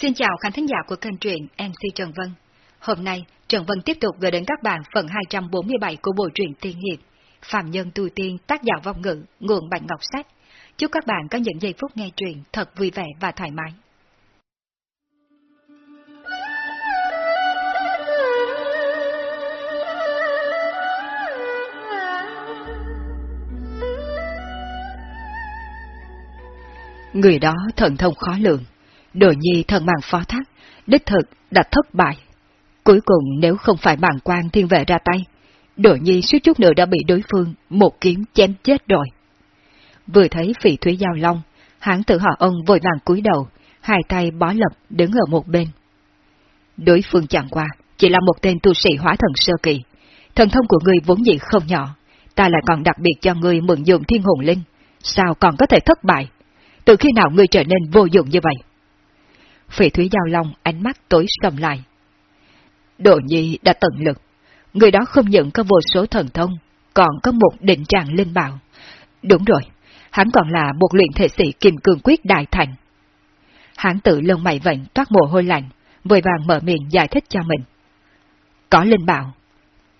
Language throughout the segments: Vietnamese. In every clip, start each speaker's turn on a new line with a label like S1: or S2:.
S1: Xin chào khán thính giả của kênh truyện MC Trần Vân. Hôm nay, Trần Vân tiếp tục gửi đến các bạn phần 247 của bộ truyện Tiên Hiệp, Phạm Nhân Tu Tiên tác giả vong ngữ, nguồn Bạch Ngọc Sách. Chúc các bạn có những giây phút nghe truyện thật vui vẻ và thoải mái. Người đó thần thông khó lường, đồ nhi thần mạng phó thác, đích thực đã thất bại. Cuối cùng nếu không phải bàn quan thiên vệ ra tay, đồ nhi suýt chút nữa đã bị đối phương một kiếm chém chết rồi. Vừa thấy phỉ thúy giao long, hãng tự họ ông vội vàng cúi đầu, hai tay bó lập đứng ở một bên. Đối phương chẳng qua, chỉ là một tên tu sĩ hóa thần sơ kỳ. Thần thông của người vốn dĩ không nhỏ, ta lại còn đặc biệt cho người mượn dụng thiên hồn linh, sao còn có thể thất bại? Từ khi nào ngươi trở nên vô dụng như vậy? Phỉ Thúy Giao Long ánh mắt tối sầm lại. Độ nhi đã tận lực. Người đó không những có vô số thần thông, còn có một định trạng linh bảo. Đúng rồi, hắn còn là một luyện thể sĩ kim cương quyết đại thành. Hắn tự lông mày vệnh toát mồ hôi lạnh, vội vàng mở miệng giải thích cho mình. Có linh bảo,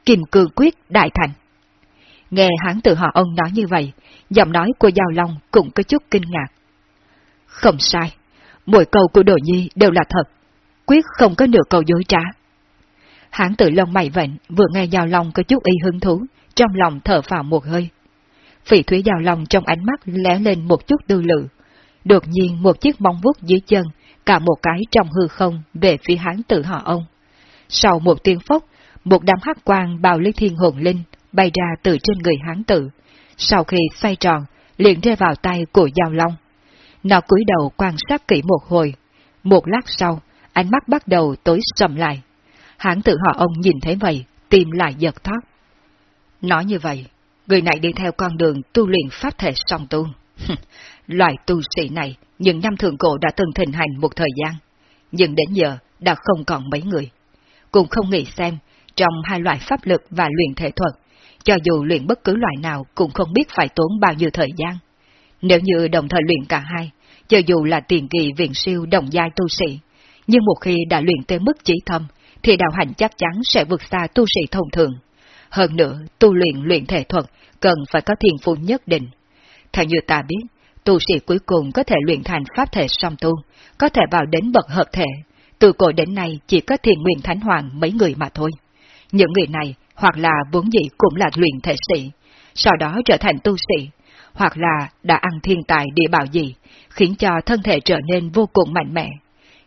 S1: kim cương quyết đại thành. Nghe hắn tự họ ông nói như vậy, giọng nói của Giao Long cũng có chút kinh ngạc. Không sai, mỗi câu của Đồ Nhi đều là thật, quyết không có nửa câu dối trá. Hán tử lông mày vệnh vừa nghe Giao Long có chút y hứng thú, trong lòng thở phào một hơi. Phỉ thúy Giao Long trong ánh mắt lé lên một chút tư lự. Đột nhiên một chiếc móng vuốt dưới chân, cả một cái trong hư không về phía hán tử họ ông. Sau một tiếng phốc, một đám hắc quang bào lý thiên hồn linh bay ra từ trên người hán tử. Sau khi xoay tròn, liền rơi vào tay của Giao Long. Nó cúi đầu quan sát kỹ một hồi. Một lát sau, ánh mắt bắt đầu tối sầm lại. Hãng tự họ ông nhìn thấy vậy, tim lại giật thoát. Nói như vậy, người này đi theo con đường tu luyện pháp thể song tu. Loại tu sĩ này, những năm thượng cổ đã từng thịnh hành một thời gian, nhưng đến giờ đã không còn mấy người. Cũng không nghĩ xem, trong hai loại pháp lực và luyện thể thuật, cho dù luyện bất cứ loại nào cũng không biết phải tốn bao nhiêu thời gian. Nếu như đồng thời luyện cả hai, cho dù là tiền kỳ viện siêu đồng giai tu sĩ, nhưng một khi đã luyện tới mức chỉ thâm, thì đạo hành chắc chắn sẽ vượt xa tu sĩ thông thường. Hơn nữa, tu luyện luyện thể thuật cần phải có thiền phụ nhất định. Theo như ta biết, tu sĩ cuối cùng có thể luyện thành pháp thể song tu, có thể vào đến bậc hợp thể. Từ cổ đến nay chỉ có thiền nguyên thánh hoàng mấy người mà thôi. Những người này hoặc là vốn dĩ cũng là luyện thể sĩ, sau đó trở thành tu sĩ, hoặc là đã ăn thiên tài địa bảo gì, khiến cho thân thể trở nên vô cùng mạnh mẽ.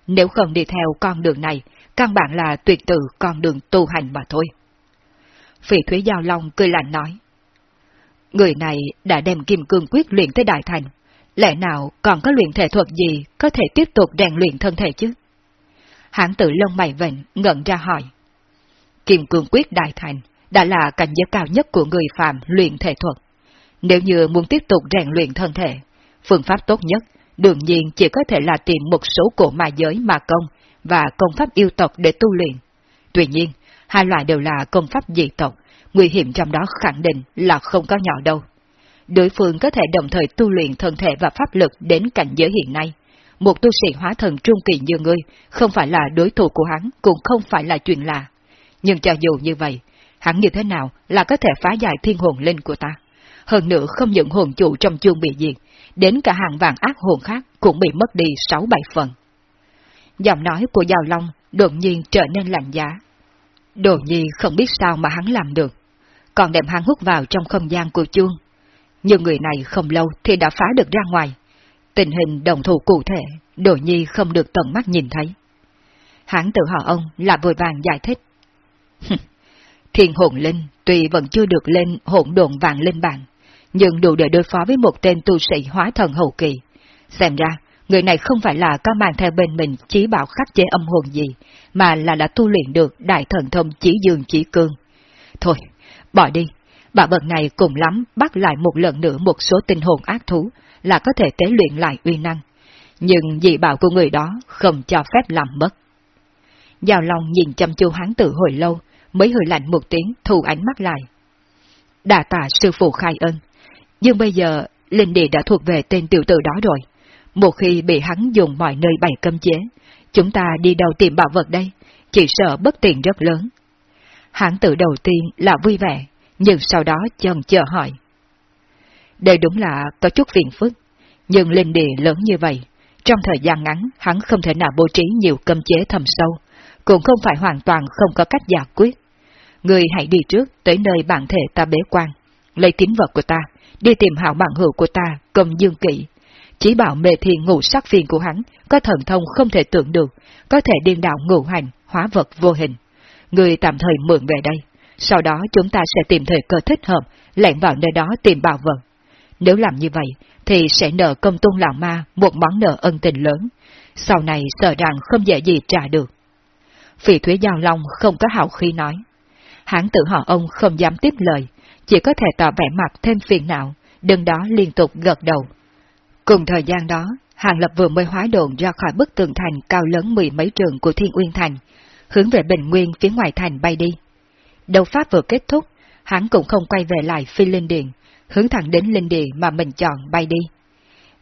S1: Nếu không đi theo con đường này, căn bản là tuyệt tự con đường tu hành mà thôi. Phỉ Thúy Giao Long cười lạnh nói. Người này đã đem kim cương quyết luyện tới đại thành, lẽ nào còn có luyện thể thuật gì có thể tiếp tục rèn luyện thân thể chứ? Hãng tự lông mày vệnh ngẩn ra hỏi. Kim cương quyết đại thành đã là cảnh giới cao nhất của người phạm luyện thể thuật. Nếu như muốn tiếp tục rèn luyện thân thể, phương pháp tốt nhất đương nhiên chỉ có thể là tìm một số cổ ma giới ma công và công pháp yêu tộc để tu luyện. Tuy nhiên, hai loại đều là công pháp dị tộc, nguy hiểm trong đó khẳng định là không có nhỏ đâu. Đối phương có thể đồng thời tu luyện thân thể và pháp lực đến cảnh giới hiện nay. Một tu sĩ hóa thần trung kỳ như ngươi, không phải là đối thủ của hắn, cũng không phải là chuyện lạ. Nhưng cho dù như vậy, hắn như thế nào là có thể phá giải thiên hồn linh của ta? Hơn nữa không những hồn chủ trong chuông bị diệt, đến cả hàng vàng ác hồn khác cũng bị mất đi sáu bảy phần. Giọng nói của Giao Long đột nhiên trở nên lạnh giá. Đồ nhi không biết sao mà hắn làm được, còn đem hắn hút vào trong không gian của chuông. Nhưng người này không lâu thì đã phá được ra ngoài. Tình hình đồng thủ cụ thể, đồ nhi không được tận mắt nhìn thấy. Hắn tự họ ông là vội vàng giải thích. Thiên hồn linh tuy vẫn chưa được lên hỗn độn vàng linh bản, nhưng đủ để đối phó với một tên tu sĩ hóa thần hậu kỳ. Xem ra, người này không phải là có mang theo bên mình chí bảo khắc chế âm hồn gì, mà là đã tu luyện được đại thần thông chỉ dương chỉ cương. Thôi, bỏ đi, bà bậc này cùng lắm bắt lại một lần nữa một số tinh hồn ác thú, là có thể tế luyện lại uy năng. Nhưng dị bảo của người đó không cho phép làm mất. Giao Long nhìn chăm chú hắn tự hồi lâu, mới hơi lạnh một tiếng thu ánh mắt lại. Đà tạ sư phụ khai ân, nhưng bây giờ linh địa đã thuộc về tên tiểu tử đó rồi. Một khi bị hắn dùng mọi nơi bày cấm chế, chúng ta đi đâu tìm bảo vật đây? Chỉ sợ bất tiện rất lớn. Hãng tự đầu tiên là vui vẻ, nhưng sau đó chần chờ hỏi. Đây đúng là có chút phiền phức, nhưng linh địa lớn như vậy, trong thời gian ngắn hắn không thể nào bố trí nhiều cấm chế thầm sâu, cũng không phải hoàn toàn không có cách giải quyết. Người hãy đi trước tới nơi bản thể ta bế quan, lấy tín vật của ta, đi tìm hảo bạn hữu của ta, cầm dương kỵ. Chỉ bảo mê thiên ngũ sắc phiền của hắn có thần thông không thể tưởng được, có thể điên đạo ngũ hành, hóa vật vô hình. Người tạm thời mượn về đây, sau đó chúng ta sẽ tìm thời cơ thích hợp, lẻn vào nơi đó tìm bảo vật. Nếu làm như vậy, thì sẽ nợ công tôn lão ma một món nợ ân tình lớn, sau này sợ rằng không dễ gì trả được. Phỉ Thúy Giao Long không có hào khí nói. Hãng tự họ ông không dám tiếp lời, chỉ có thể tỏ vẻ mặt thêm phiền não, đừng đó liên tục gật đầu. Cùng thời gian đó, Hàng Lập vừa mới hóa đồn ra khỏi bức tường thành cao lớn mười mấy trường của Thiên Uyên Thành, hướng về Bình Nguyên phía ngoài thành bay đi. đầu pháp vừa kết thúc, hắn cũng không quay về lại phi linh điện, hướng thẳng đến linh địa mà mình chọn bay đi.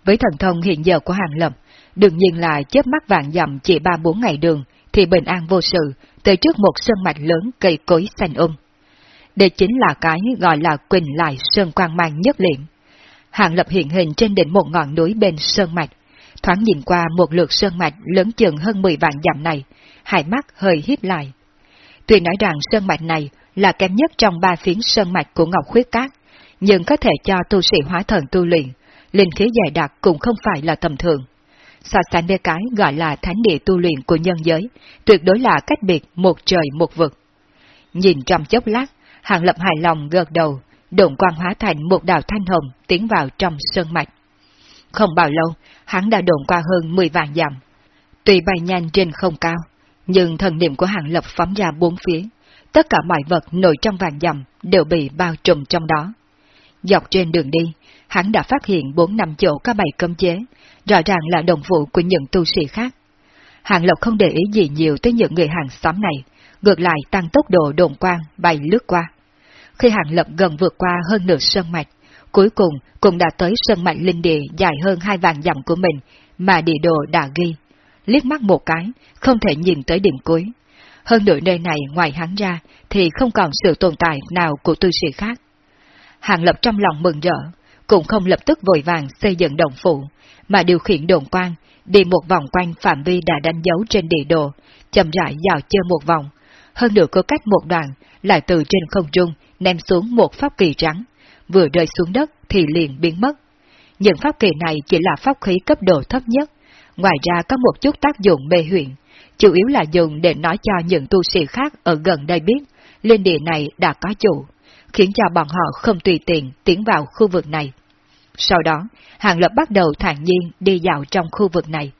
S1: Với thần thông hiện giờ của Hàng Lập, đương nhiên là chớp mắt vạn dặm chỉ ba bốn ngày đường, thì bình an vô sự, tới trước một sân mạch lớn cây cối xanh um. Đây chính là cái gọi là Quỳnh Lại Sơn Quang Mang nhất liệm. Hàng Lập hiện hình trên đỉnh một ngọn núi bên sơn mạch, thoáng nhìn qua một lượt sơn mạch lớn chừng hơn 10 vạn dặm này, hai mắt hơi híp lại. Tuy nói rằng sơn mạch này là kém nhất trong ba phiến sơn mạch của Ngọc Khuyết Cát, nhưng có thể cho tu sĩ hóa thần tu luyện, linh khí dày đặc cũng không phải là tầm thường. So sánh với cái gọi là thánh địa tu luyện của nhân giới, tuyệt đối là cách biệt một trời một vực. Nhìn trong chốc lát, Hàng Lập hài lòng gật đầu, độn quang hóa thành một đạo thanh hồng tiến vào trong sơn mạch. Không bao lâu, hắn đã độn qua hơn 10 vạn dặm. Tuy bay nhanh trên không cao, nhưng thần niệm của Hàng Lập phóng ra bốn phía, tất cả mọi vật nổi trong vàng dặm đều bị bao trùm trong đó. Dọc trên đường đi, hắn đã phát hiện bốn năm chỗ có bảy cấm chế, rõ ràng là đồng vụ của những tu sĩ khác. Hàng Lộc không để ý gì nhiều tới những người hàng xóm này, ngược lại tăng tốc độ đồn quang bay lướt qua. Khi Hàng Lập gần vượt qua hơn nửa sơn mạch, cuối cùng cũng đã tới sơn mạch linh địa dài hơn hai vạn dặm của mình mà địa đồ đã ghi. Liếc mắt một cái, không thể nhìn tới điểm cuối. Hơn nửa nơi này ngoài hắn ra thì không còn sự tồn tại nào của tu sĩ khác. Hàng Lập trong lòng mừng rỡ, cũng không lập tức vội vàng xây dựng đồng phụ, mà điều khiển đồn quan, đi một vòng quanh phạm vi đã đánh dấu trên địa đồ, chậm rãi dạo chơi một vòng. Hơn nữa có cách một đoạn, lại từ trên không trung ném xuống một pháp kỳ trắng, vừa rơi xuống đất thì liền biến mất. Những pháp kỳ này chỉ là pháp khí cấp độ thấp nhất, ngoài ra có một chút tác dụng mê huyện, chủ yếu là dùng để nói cho những tu sĩ khác ở gần đây biết, lên địa này đã có chủ khiến cho bọn họ không tùy tiện tiến vào khu vực này. Sau đó, Hàng Lập bắt đầu thản nhiên đi dạo trong khu vực này.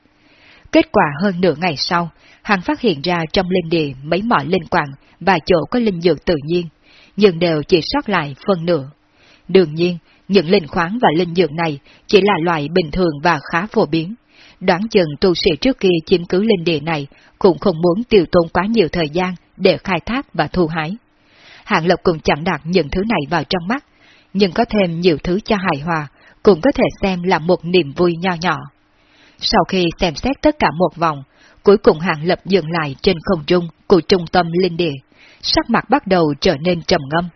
S1: Kết quả hơn nửa ngày sau, hắn phát hiện ra trong linh địa mấy mỏ linh quạng và chỗ có linh dược tự nhiên, nhưng đều chỉ sót lại phần nửa. Đương nhiên, những linh khoáng và linh dược này chỉ là loại bình thường và khá phổ biến. Đoán chừng tu sĩ trước kia chiếm cứ linh địa này cũng không muốn tiêu tốn quá nhiều thời gian để khai thác và thu hái. Hạng Lập cũng chẳng đặt những thứ này vào trong mắt, nhưng có thêm nhiều thứ cho hài hòa, cũng có thể xem là một niềm vui nho nhỏ. Sau khi xem xét tất cả một vòng, cuối cùng Hạng Lập dừng lại trên không trung của trung tâm linh địa, sắc mặt bắt đầu trở nên trầm ngâm.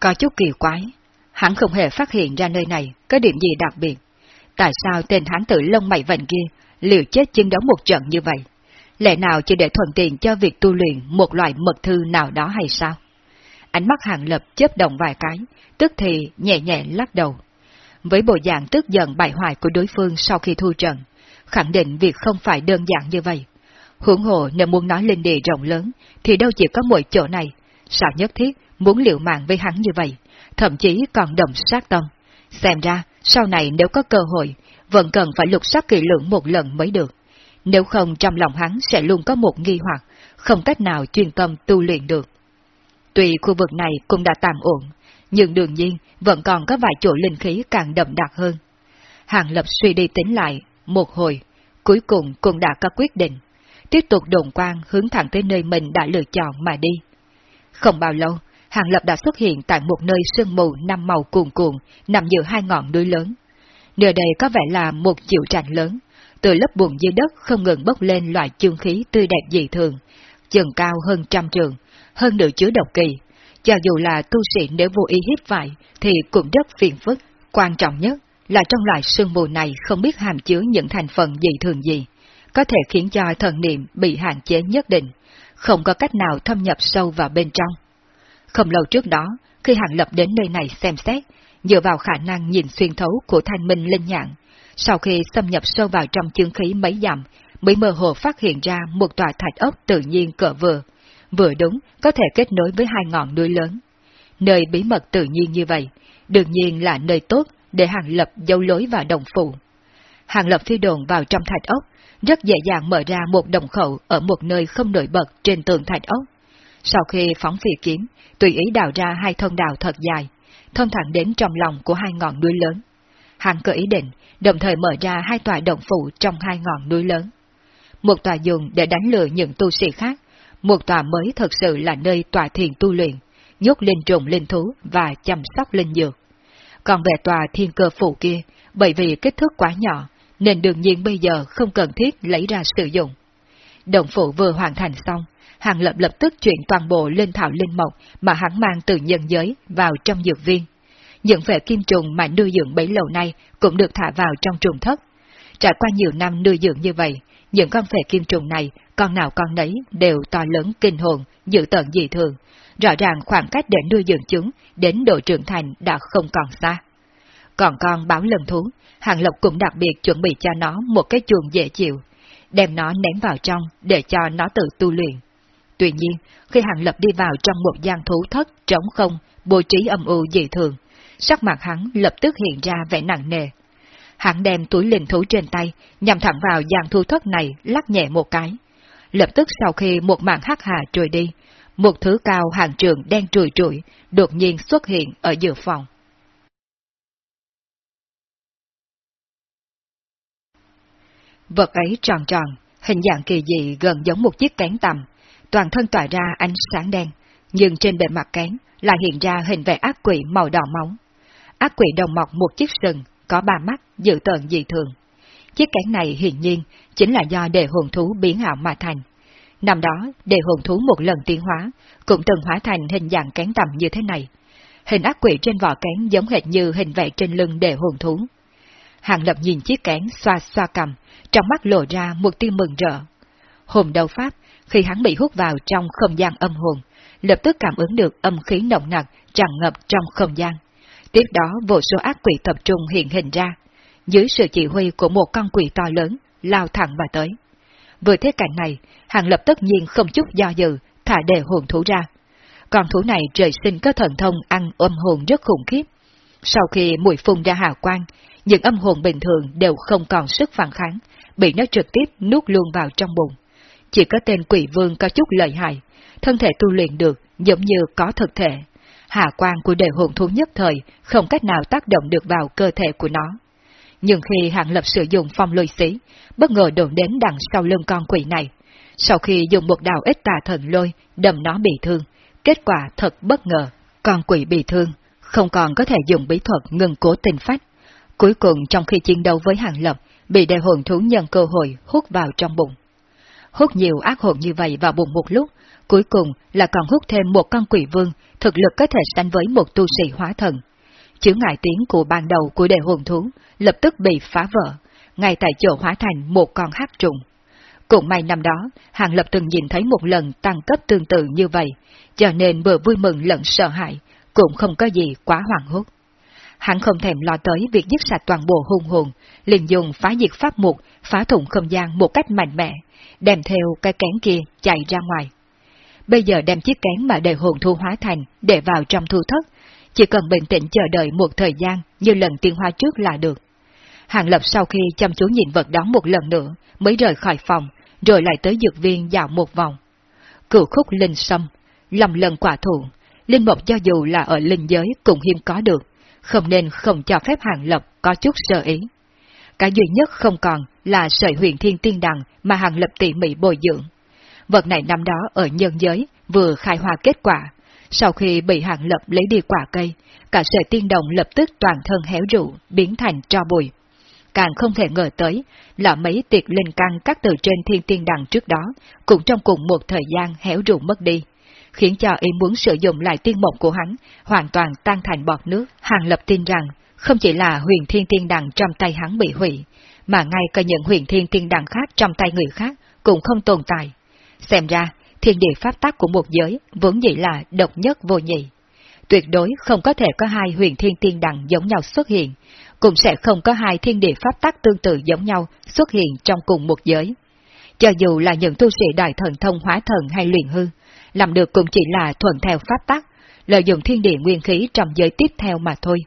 S1: Có chút kỳ quái, hắn không hề phát hiện ra nơi này có điểm gì đặc biệt. Tại sao tên hắn tử lông mày vành kia liều chết chiến đấu một trận như vậy? Lẽ nào chỉ để thuận tiện cho việc tu luyện một loại mật thư nào đó hay sao? Ánh mắt hàng lập chớp động vài cái, tức thì nhẹ nhẹ lắc đầu. Với bộ dạng tức giận bại hoại của đối phương sau khi thu trận, khẳng định việc không phải đơn giản như vậy. Hưởng hộ nếu muốn nói lên đề rộng lớn, thì đâu chỉ có mỗi chỗ này, sao nhất thiết muốn liệu mạng với hắn như vậy, thậm chí còn đồng sát tâm. Xem ra, sau này nếu có cơ hội, vẫn cần phải lục soát kỹ lưỡng một lần mới được. Nếu không trong lòng hắn sẽ luôn có một nghi hoặc, không cách nào chuyên tâm tu luyện được. Tuy khu vực này cũng đã tạm ổn, nhưng đương nhiên vẫn còn có vài chỗ linh khí càng đậm đặc hơn. Hàng Lập suy đi tính lại, một hồi, cuối cùng cũng đã có quyết định, tiếp tục đồn quang hướng thẳng tới nơi mình đã lựa chọn mà đi. Không bao lâu, Hàng Lập đã xuất hiện tại một nơi sương mù năm màu cuồn cuộn nằm giữa hai ngọn núi lớn. Nơi đây có vẻ là một chịu trạng lớn, từ lớp bùn dưới đất không ngừng bốc lên loại chương khí tươi đẹp dị thường, chừng cao hơn trăm trường, hơn nửa chứa độc kỳ. Cho dù là tu sĩ nếu vô ý hít phải, thì cũng rất phiền phức. Quan trọng nhất là trong loại sương mù này không biết hàm chứa những thành phần dị thường gì, có thể khiến cho thần niệm bị hạn chế nhất định, không có cách nào thâm nhập sâu vào bên trong. Không lâu trước đó, khi Hàng Lập đến nơi này xem xét, dựa vào khả năng nhìn xuyên thấu của thanh minh linh nhạn, sau khi xâm nhập sâu vào trong chương khí mấy dặm, mới mơ hồ phát hiện ra một tòa thạch ốc tự nhiên cỡ vừa, vừa đúng có thể kết nối với hai ngọn núi lớn. Nơi bí mật tự nhiên như vậy, đương nhiên là nơi tốt để Hàng Lập dấu lối vào đồng phụ. Hàng Lập phi đồn vào trong thạch ốc, rất dễ dàng mở ra một đồng khẩu ở một nơi không nổi bật trên tường thạch ốc. Sau khi phóng phi kiếm, tùy ý đào ra hai thân đào thật dài, thông thẳng đến trong lòng của hai ngọn núi lớn. Hàng cơ ý định, đồng thời mở ra hai tòa động phủ trong hai ngọn núi lớn. Một tòa dùng để đánh lừa những tu sĩ khác, một tòa mới thật sự là nơi tòa thiền tu luyện, nhốt linh trùng linh thú và chăm sóc linh dược. Còn về tòa thiên cơ phủ kia, bởi vì kích thước quá nhỏ, nên đương nhiên bây giờ không cần thiết lấy ra sử dụng. Động phủ vừa hoàn thành xong, Hàng Lập lập tức chuyển toàn bộ lên thảo linh mộc mà hắn mang từ nhân giới vào trong dược viên. Những vẻ kim trùng mà nuôi dưỡng bấy lâu nay cũng được thả vào trong trùng thất. Trải qua nhiều năm nuôi dưỡng như vậy, những con vẻ kim trùng này, con nào con nấy đều to lớn kinh hồn, dự tận dị thường. Rõ ràng khoảng cách để nuôi dưỡng chúng đến độ trưởng thành đã không còn xa. Còn con báo lần thú, Hàng Lộc cũng đặc biệt chuẩn bị cho nó một cái chuồng dễ chịu, đem nó ném vào trong để cho nó tự tu luyện. Tuy nhiên, khi Hàng Lập đi vào trong một gian thú thất trống không, bố trí âm u dị thường, sắc mặt hắn lập tức hiện ra vẻ nặng nề. Hắn đem túi linh thú trên tay, nhằm thẳng vào gian thú thất này lắc nhẹ một cái. Lập tức sau khi một màn hắc hà trôi đi, một thứ cao hàng trường đen trùi trụi đột nhiên xuất hiện ở giữa phòng. Vật ấy tròn tròn, hình dạng kỳ dị gần giống một chiếc kén tầm, toàn thân tỏa ra ánh sáng đen, nhưng trên bề mặt kén lại hiện ra hình vẽ ác quỷ màu đỏ máu. Ác quỷ đồng mọc một chiếc sừng, có ba mắt, dự tợn dị thường. Chiếc kén này hiển nhiên chính là do đề hồn thú biến ảo mà thành. Năm đó, để hồn thú một lần tiến hóa, cũng từng hóa thành hình dạng kén tầm như thế này. Hình ác quỷ trên vỏ kén giống hệt như hình vẽ trên lưng để hồn thú. Hàng lập nhìn chiếc kén xoa xoa cầm, trong mắt lộ ra một tia mừng rỡ. Hồn đầu pháp, khi hắn bị hút vào trong không gian âm hồn, lập tức cảm ứng được âm khí nồng nặc tràn ngập trong không gian. Tiếp đó vô số ác quỷ tập trung hiện hình ra, dưới sự chỉ huy của một con quỷ to lớn, lao thẳng vào tới. Vừa thế cảnh này, hàng lập tất nhiên không chút do dự, thả đề hồn thú ra. Con thú này trời sinh có thần thông ăn âm hồn rất khủng khiếp. Sau khi mùi phun ra hào quang, những âm hồn bình thường đều không còn sức phản kháng, bị nó trực tiếp nuốt luôn vào trong bụng. Chỉ có tên quỷ vương có chút lợi hại, thân thể tu luyện được giống như có thực thể. Hạ quan của đề hồn thú nhất thời không cách nào tác động được vào cơ thể của nó. Nhưng khi hạng lập sử dụng phong lôi xí, bất ngờ đồn đến đằng sau lưng con quỷ này. Sau khi dùng một đạo ít tà thần lôi, đầm nó bị thương, kết quả thật bất ngờ. Con quỷ bị thương, không còn có thể dùng bí thuật ngừng cố tình phách. Cuối cùng trong khi chiến đấu với hàng lập, bị đề hồn thú nhân cơ hội hút vào trong bụng. Hút nhiều ác hồn như vậy vào bụng một lúc, cuối cùng là còn hút thêm một con quỷ vương, thực lực có thể sánh với một tu sĩ hóa thần. Chứa ngại tiếng của ban đầu của đề hồn thú lập tức bị phá vỡ, ngay tại chỗ hóa thành một con hắc trùng. Cũng may năm đó, Hàng Lập từng nhìn thấy một lần tăng cấp tương tự như vậy, cho nên vừa vui mừng lẫn sợ hãi, cũng không có gì quá hoàng hốt. Hắn không thèm lo tới việc giết sạch toàn bộ hung hồn, liền dùng phá diệt pháp mục, phá thủng không gian một cách mạnh mẽ, đem theo cái kén kia chạy ra ngoài. Bây giờ đem chiếc kén mà đề hồn thu hóa thành để vào trong thu thất, chỉ cần bình tĩnh chờ đợi một thời gian như lần tiên hoa trước là được. Hàng Lập sau khi chăm chú nhìn vật đó một lần nữa mới rời khỏi phòng, rồi lại tới dược viên dạo một vòng. Cửu khúc linh sâm, lầm lần quả thụ, linh mộc cho dù là ở linh giới cũng hiếm có được, không nên không cho phép Hàng Lập có chút sơ ý. Cái duy nhất không còn là sợi huyền thiên tiên đằng mà Hàng Lập tỉ mỉ bồi dưỡng. Vật này năm đó ở nhân giới vừa khai hoa kết quả, sau khi bị Hàng Lập lấy đi quả cây, cả sợi tiên đồng lập tức toàn thân héo rũ, biến thành tro bụi. càng không thể ngờ tới là mấy tiệt linh căn các từ trên thiên tiên đằng trước đó cũng trong cùng một thời gian héo rụng mất đi, khiến cho ý muốn sử dụng lại tiên mộc của hắn hoàn toàn tan thành bọt nước. Hàng Lập tin rằng không chỉ là huyền thiên tiên đằng trong tay hắn bị hủy, mà ngay cả những huyền thiên tiên đằng khác trong tay người khác cũng không tồn tại. Xem ra, thiên địa pháp tắc của một giới vốn dĩ là độc nhất vô nhị. Tuyệt đối không có thể có hai huyền thiên tiên đẳng giống nhau xuất hiện, cũng sẽ không có hai thiên địa pháp tắc tương tự giống nhau xuất hiện trong cùng một giới. Cho dù là những tu sĩ đại thần thông hóa thần hay luyện hư, làm được cũng chỉ là thuận theo pháp tắc, lợi dụng thiên địa nguyên khí trong giới tiếp theo mà thôi.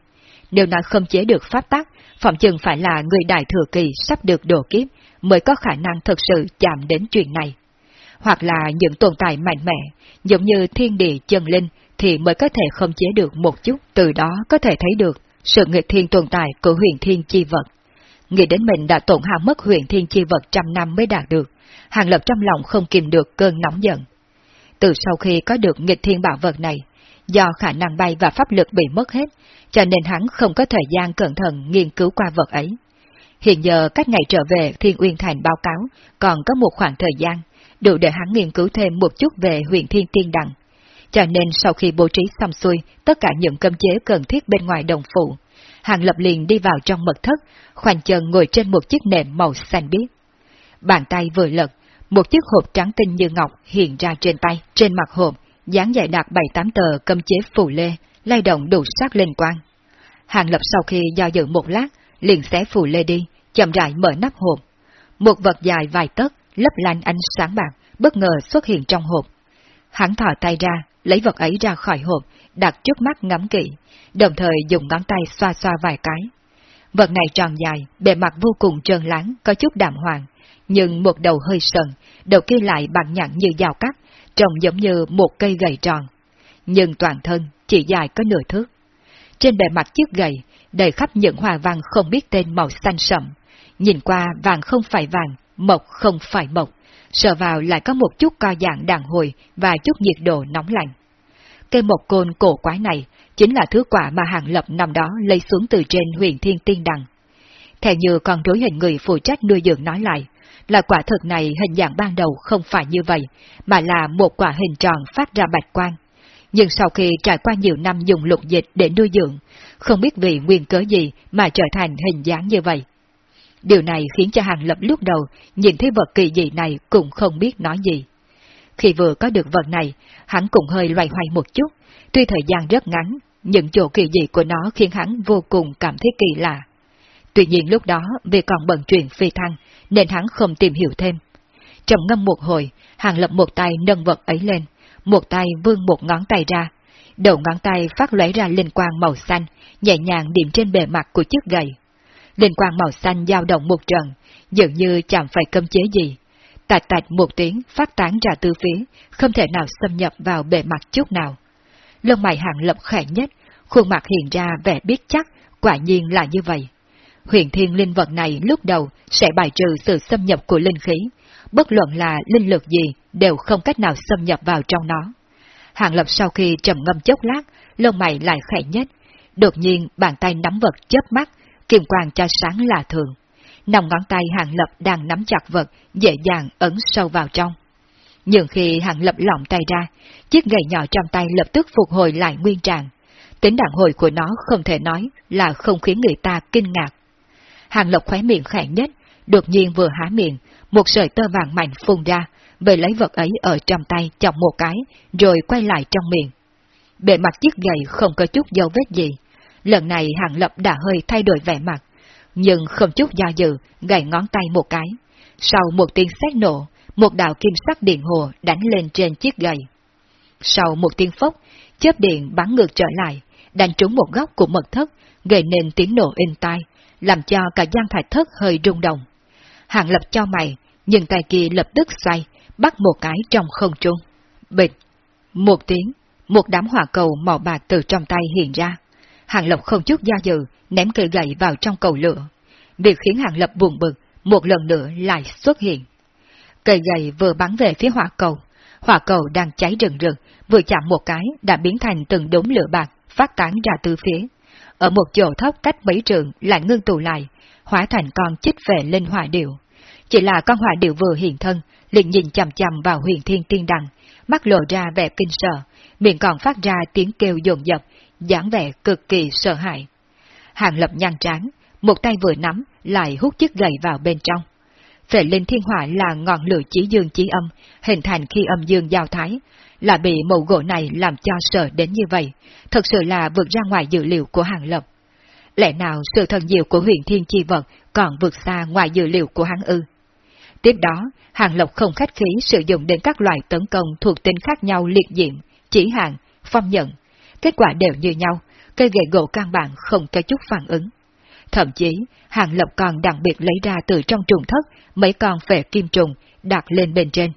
S1: Nếu nói không chế được pháp tắc, phẩm chừng phải là người đại thừa kỳ sắp được đổ kiếp mới có khả năng thực sự chạm đến chuyện này. Hoặc là những tồn tại mạnh mẽ, giống như thiên địa chân linh, thì mới có thể không chế được một chút, từ đó có thể thấy được sự nghịch thiên tồn tại của huyền thiên chi vật. Nghĩ đến mình đã tổn hao mất huyền thiên chi vật trăm năm mới đạt được, Hàng Lập trong lòng không kìm được cơn nóng giận. Từ sau khi có được nghịch thiên bảo vật này, do khả năng bay và pháp lực bị mất hết, cho nên hắn không có thời gian cẩn thận nghiên cứu qua vật ấy. Hiện giờ cách ngày trở về Thiên Uyên Thành báo cáo còn có một khoảng thời gian, đủ để hắn nghiên cứu thêm một chút về huyền thiên tiên đằng. Cho nên sau khi bố trí xong xuôi tất cả những cấm chế cần thiết bên ngoài đồng phụ, Hàng Lập liền đi vào trong mật thất, khoanh chân ngồi trên một chiếc nệm màu xanh biếc. Bàn tay vừa lật, một chiếc hộp trắng tinh như ngọc hiện ra trên tay, trên mặt hộp, dán dày đạt bảy tám tờ cấm chế phù lê, lay động đủ sắc lên quang. Hàng Lập sau khi do dự một lát, liền xé phù lê đi, chậm rãi mở nắp hộp. Một vật dài vài tấc, lấp lánh ánh sáng bạc, bất ngờ xuất hiện trong hộp. Hắn thò tay ra, lấy vật ấy ra khỏi hộp, đặt trước mắt ngắm kỹ, đồng thời dùng ngón tay xoa xoa vài cái. Vật này tròn dài, bề mặt vô cùng trơn láng, có chút đạm hoàng, nhưng một đầu hơi sần, đầu kia lại bằng nhẵn như dao cắt, trông giống như một cây gậy tròn. Nhưng toàn thân chỉ dài có nửa thước. Trên bề mặt chiếc gậy, đầy khắp những hòa vàng không biết tên màu xanh sậm. Nhìn qua vàng không phải vàng, mộc không phải mộc, sờ vào lại có một chút co dạng đàn hồi và chút nhiệt độ nóng lạnh. Cây mộc côn cổ quái này chính là thứ quả mà Hàng Lập năm đó lấy xuống từ trên huyền thiên tiên đằng. Theo như con rối hình người phụ trách nuôi dưỡng nói lại, là quả thực này hình dạng ban đầu không phải như vậy, mà là một quả hình tròn phát ra bạch quang. Nhưng sau khi trải qua nhiều năm dùng lục dịch để nuôi dưỡng, không biết vì nguyên cớ gì mà trở thành hình dáng như vậy. Điều này khiến cho Hàng Lập lúc đầu nhìn thấy vật kỳ dị này cũng không biết nói gì. Khi vừa có được vật này, hắn cũng hơi loay hoay một chút, tuy thời gian rất ngắn, những chỗ kỳ dị của nó khiến hắn vô cùng cảm thấy kỳ lạ. Tuy nhiên lúc đó vì còn bận chuyện phi thăng, nên hắn không tìm hiểu thêm. Trầm ngâm một hồi, Hàng Lập một tay nâng vật ấy lên, một tay vươn một ngón tay ra. Đầu ngón tay phát lóe ra linh quang màu xanh, nhẹ nhàng điểm trên bề mặt của chiếc gậy. Linh quang màu xanh dao động một trận, dường như chẳng phải cấm chế gì. Tạch tạch một tiếng phát tán ra tư phía, không thể nào xâm nhập vào bề mặt chút nào. Lông mày Hàng Lập khẽ nhất, khuôn mặt hiện ra vẻ biết chắc, quả nhiên là như vậy huyền thiên linh vật này lúc đầu sẽ bài trừ sự xâm nhập của linh khí, bất luận là linh lực gì đều không cách nào xâm nhập vào trong nó. Hàng Lập sau khi trầm ngâm chốc lát, lông mày lại khẽ nhất, đột nhiên bàn tay nắm vật chớp mắt, kim quang cho sáng lạ thường. Nòng ngón tay Hàng Lập đang nắm chặt vật, dễ dàng ấn sâu vào trong. Nhưng khi Hàng Lập lỏng tay ra, chiếc gậy nhỏ trong tay lập tức phục hồi lại nguyên trạng. Tính đàn hồi của nó không thể nói là không khiến người ta kinh ngạc. Hàng Lập khóe miệng khẽ nhất, đột nhiên vừa há miệng, một sợi tơ vàng mạnh phun ra, về lấy vật ấy ở trong tay chọc một cái, rồi quay lại trong miệng. Bề mặt chiếc gậy không có chút dấu vết gì. Lần này Hàng Lập đã hơi thay đổi vẻ mặt, nhưng không chút do dự, gảy ngón tay một cái. Sau một tiếng xét nổ, một đạo kim sắc điện hồ đánh lên trên chiếc gậy. Sau một tiếng phốc, chớp điện bắn ngược trở lại, đánh trúng một góc của mật thất, gây nên tiếng nổ in tai, làm cho cả gian thạch thất hơi rung động. Hàng lập cho mày, nhưng tay kia lập tức xoay, bắt một cái trong không trung. Bịch! Một tiếng, một đám hỏa cầu màu bạc từ trong tay hiện ra. Hàng lập không chút do dự, ném cây gậy vào trong cầu lửa. Việc khiến hàng lập buồn bực, một lần nữa lại xuất hiện. Cây gậy vừa bắn về phía hỏa cầu, hỏa cầu đang cháy rừng rừng, vừa chạm một cái đã biến thành từng đống lửa bạc, phát tán ra từ phía, ở một chỗ thấp cách mấy trường lại ngưng tụ lại, hóa thành con chích về lên hỏa điệu. Chỉ là con hỏa điệu vừa hiện thân, liền nhìn chằm chằm vào huyền thiên tiên đằng, mắt lộ ra vẻ kinh sợ, miệng còn phát ra tiếng kêu dồn dập, dáng vẻ cực kỳ sợ hãi. Hàng lập nhăn trán, một tay vừa nắm, lại hút chiếc gậy vào bên trong. Phệ linh thiên hỏa là ngọn lửa chí dương chí âm, hình thành khi âm dương giao thái, là bị mẫu gỗ này làm cho sợ đến như vậy, thật sự là vượt ra ngoài dự liệu của hàng lập. Lẽ nào sự thần diệu của huyền thiên chi vật còn vượt xa ngoài dự liệu của hắn ư? Tiếp đó, hàng lộc không khách khí sử dụng đến các loại tấn công thuộc tính khác nhau liệt diện, chỉ hàng, phong nhận. Kết quả đều như nhau, cây gậy gỗ căn bản không có chút phản ứng. Thậm chí, Hàng Lập còn đặc biệt lấy ra từ trong trùng thất mấy con phệ kim trùng đặt lên bên trên.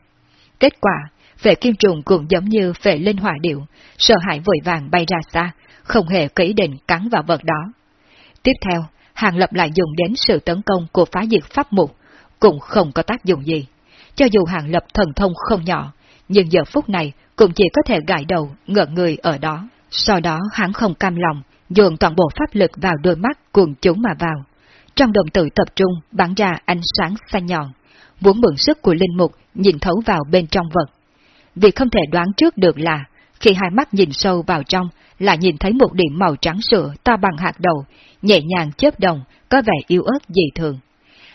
S1: Kết quả, phệ kim trùng cũng giống như phệ linh hỏa điệu, sợ hãi vội vàng bay ra xa, không hề kỹ định cắn vào vật đó. Tiếp theo, Hàng Lập lại dùng đến sự tấn công của phá diệt pháp mục, cũng không có tác dụng gì. Cho dù Hàng Lập thần thông không nhỏ, nhưng giờ phút này cũng chỉ có thể gãi đầu, ngợn người ở đó. Sau đó hắn không cam lòng, dồn toàn bộ pháp lực vào đôi mắt cuồng chúng mà vào. Trong đồng tử tập trung bắn ra ánh sáng xanh nhọn, muốn mượn sức của linh mục nhìn thấu vào bên trong vật. vì không thể đoán trước được là, khi hai mắt nhìn sâu vào trong, là nhìn thấy một điểm màu trắng sữa to bằng hạt đầu, nhẹ nhàng chớp đồng, có vẻ yếu ớt dị thường.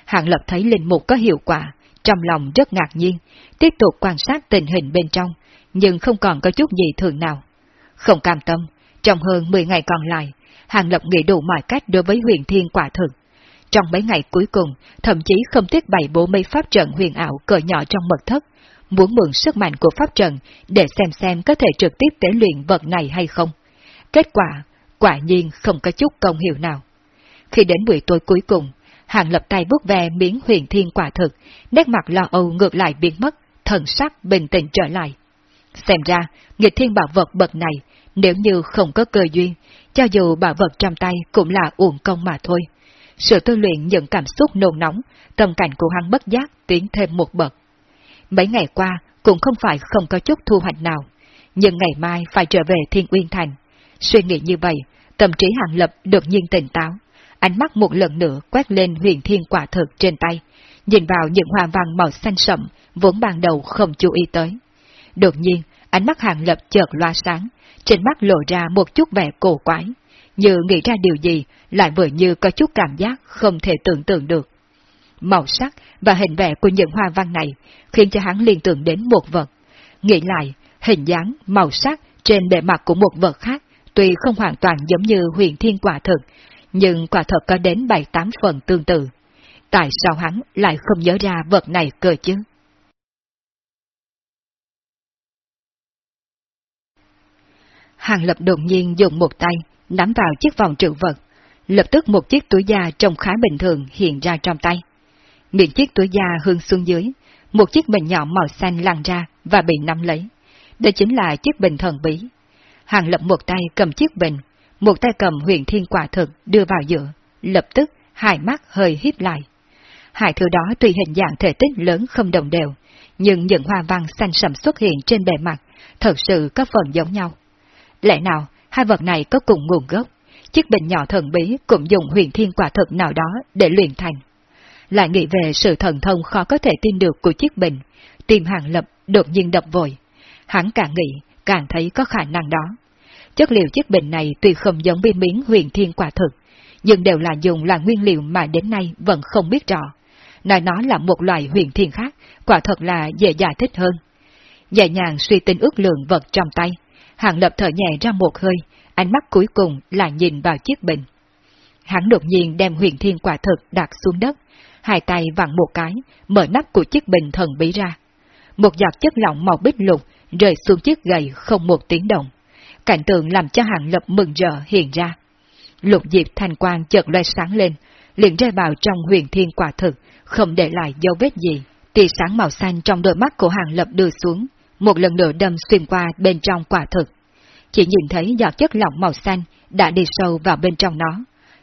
S1: Hạng lập thấy linh mục có hiệu quả, trong lòng rất ngạc nhiên, tiếp tục quan sát tình hình bên trong, nhưng không còn có chút gì thường nào. Không cam tâm, trong hơn 10 ngày còn lại, Hàng Lập nghĩ đủ mọi cách đối với huyền thiên quả thực. Trong mấy ngày cuối cùng, thậm chí không tiếc bày bố mấy pháp trận huyền ảo cỡ nhỏ trong mật thất, muốn mượn sức mạnh của pháp trận để xem xem có thể trực tiếp tế luyện vật này hay không. Kết quả, quả nhiên không có chút công hiệu nào. Khi đến buổi tối cuối cùng, Hàng lập tay bước về miếng huyền thiên quả thực, nét mặt lo âu ngược lại biến mất, thần sắc bình tĩnh trở lại. Xem ra, nghịch thiên bảo vật bậc này, nếu như không có cơ duyên, cho dù bảo vật trong tay cũng là uổng công mà thôi. Sự tư luyện những cảm xúc nôn nóng, tâm cảnh của hắn bất giác tiến thêm một bậc. Mấy ngày qua cũng không phải không có chút thu hoạch nào, nhưng ngày mai phải trở về Thiên Uyên Thành. Suy nghĩ như vậy, tâm trí hàng lập đột nhiên tỉnh táo, ánh mắt một lần nữa quét lên huyền thiên quả thực trên tay, nhìn vào những hoa văn màu xanh sậm, vốn ban đầu không chú ý tới. Đột nhiên, ánh mắt hàng lập chợt loa sáng, trên mắt lộ ra một chút vẻ cổ quái, như nghĩ ra điều gì, lại vừa như có chút cảm giác không thể tưởng tượng được. Màu sắc và hình vẽ của những hoa văn này khiến cho hắn liên tưởng đến một vật. Nghĩ lại, hình dáng, màu sắc trên bề mặt của một vật khác tuy không hoàn toàn giống như huyền thiên quả thực, nhưng quả thật có đến 7-8 phần tương tự. Tại sao hắn lại không nhớ ra vật này cơ chứ? Hàng Lập đột nhiên dùng một tay, nắm vào chiếc vòng trữ vật, lập tức một chiếc túi da trông khá bình thường hiện ra trong tay. Miệng chiếc túi da hướng xuống dưới, một chiếc bình nhỏ màu xanh lăn ra và bị nắm lấy. Đây chính là chiếc bình thần bí. Hàng Lập một tay cầm chiếc bình, một tay cầm huyền thiên quả thực đưa vào giữa, lập tức hai mắt hơi híp lại. Hai thứ đó tùy hình dạng thể tích lớn không đồng đều, nhưng những hoa văn xanh sầm xuất hiện trên bề mặt thật sự có phần giống nhau. Lẽ nào hai vật này có cùng nguồn gốc? Chiếc bình nhỏ thần bí cũng dùng huyền thiên quả thực nào đó để luyện thành. Lại nghĩ về sự thần thông khó có thể tin được của chiếc bình, tìm hàng lập đột nhiên đập vội. Hắn càng nghĩ, càng thấy có khả năng đó. Chất liệu chiếc bình này tuy không giống biên miếng huyền thiên quả thực, nhưng đều là dùng là nguyên liệu mà đến nay vẫn không biết rõ. Nói nó là một loại huyền thiên khác, quả thật là dễ giải thích hơn. Nhẹ nhàng suy tính ước lượng vật trong tay, Hàng lập thở nhẹ ra một hơi, ánh mắt cuối cùng là nhìn vào chiếc bình. Hắn đột nhiên đem huyền thiên quả thực đặt xuống đất, hai tay vặn một cái, mở nắp của chiếc bình thần bí ra. Một giọt chất lỏng màu bích lục rơi xuống chiếc gầy không một tiếng động. Cảnh tượng làm cho hàng lập mừng rỡ hiện ra. Lục diệp thanh quang chợt loe sáng lên, liền rơi vào trong huyền thiên quả thực, không để lại dấu vết gì. Tia sáng màu xanh trong đôi mắt của hàng lập đưa xuống, một lần nữa đâm xuyên qua bên trong quả thực. Chỉ nhìn thấy giọt chất lỏng màu xanh đã đi sâu vào bên trong nó,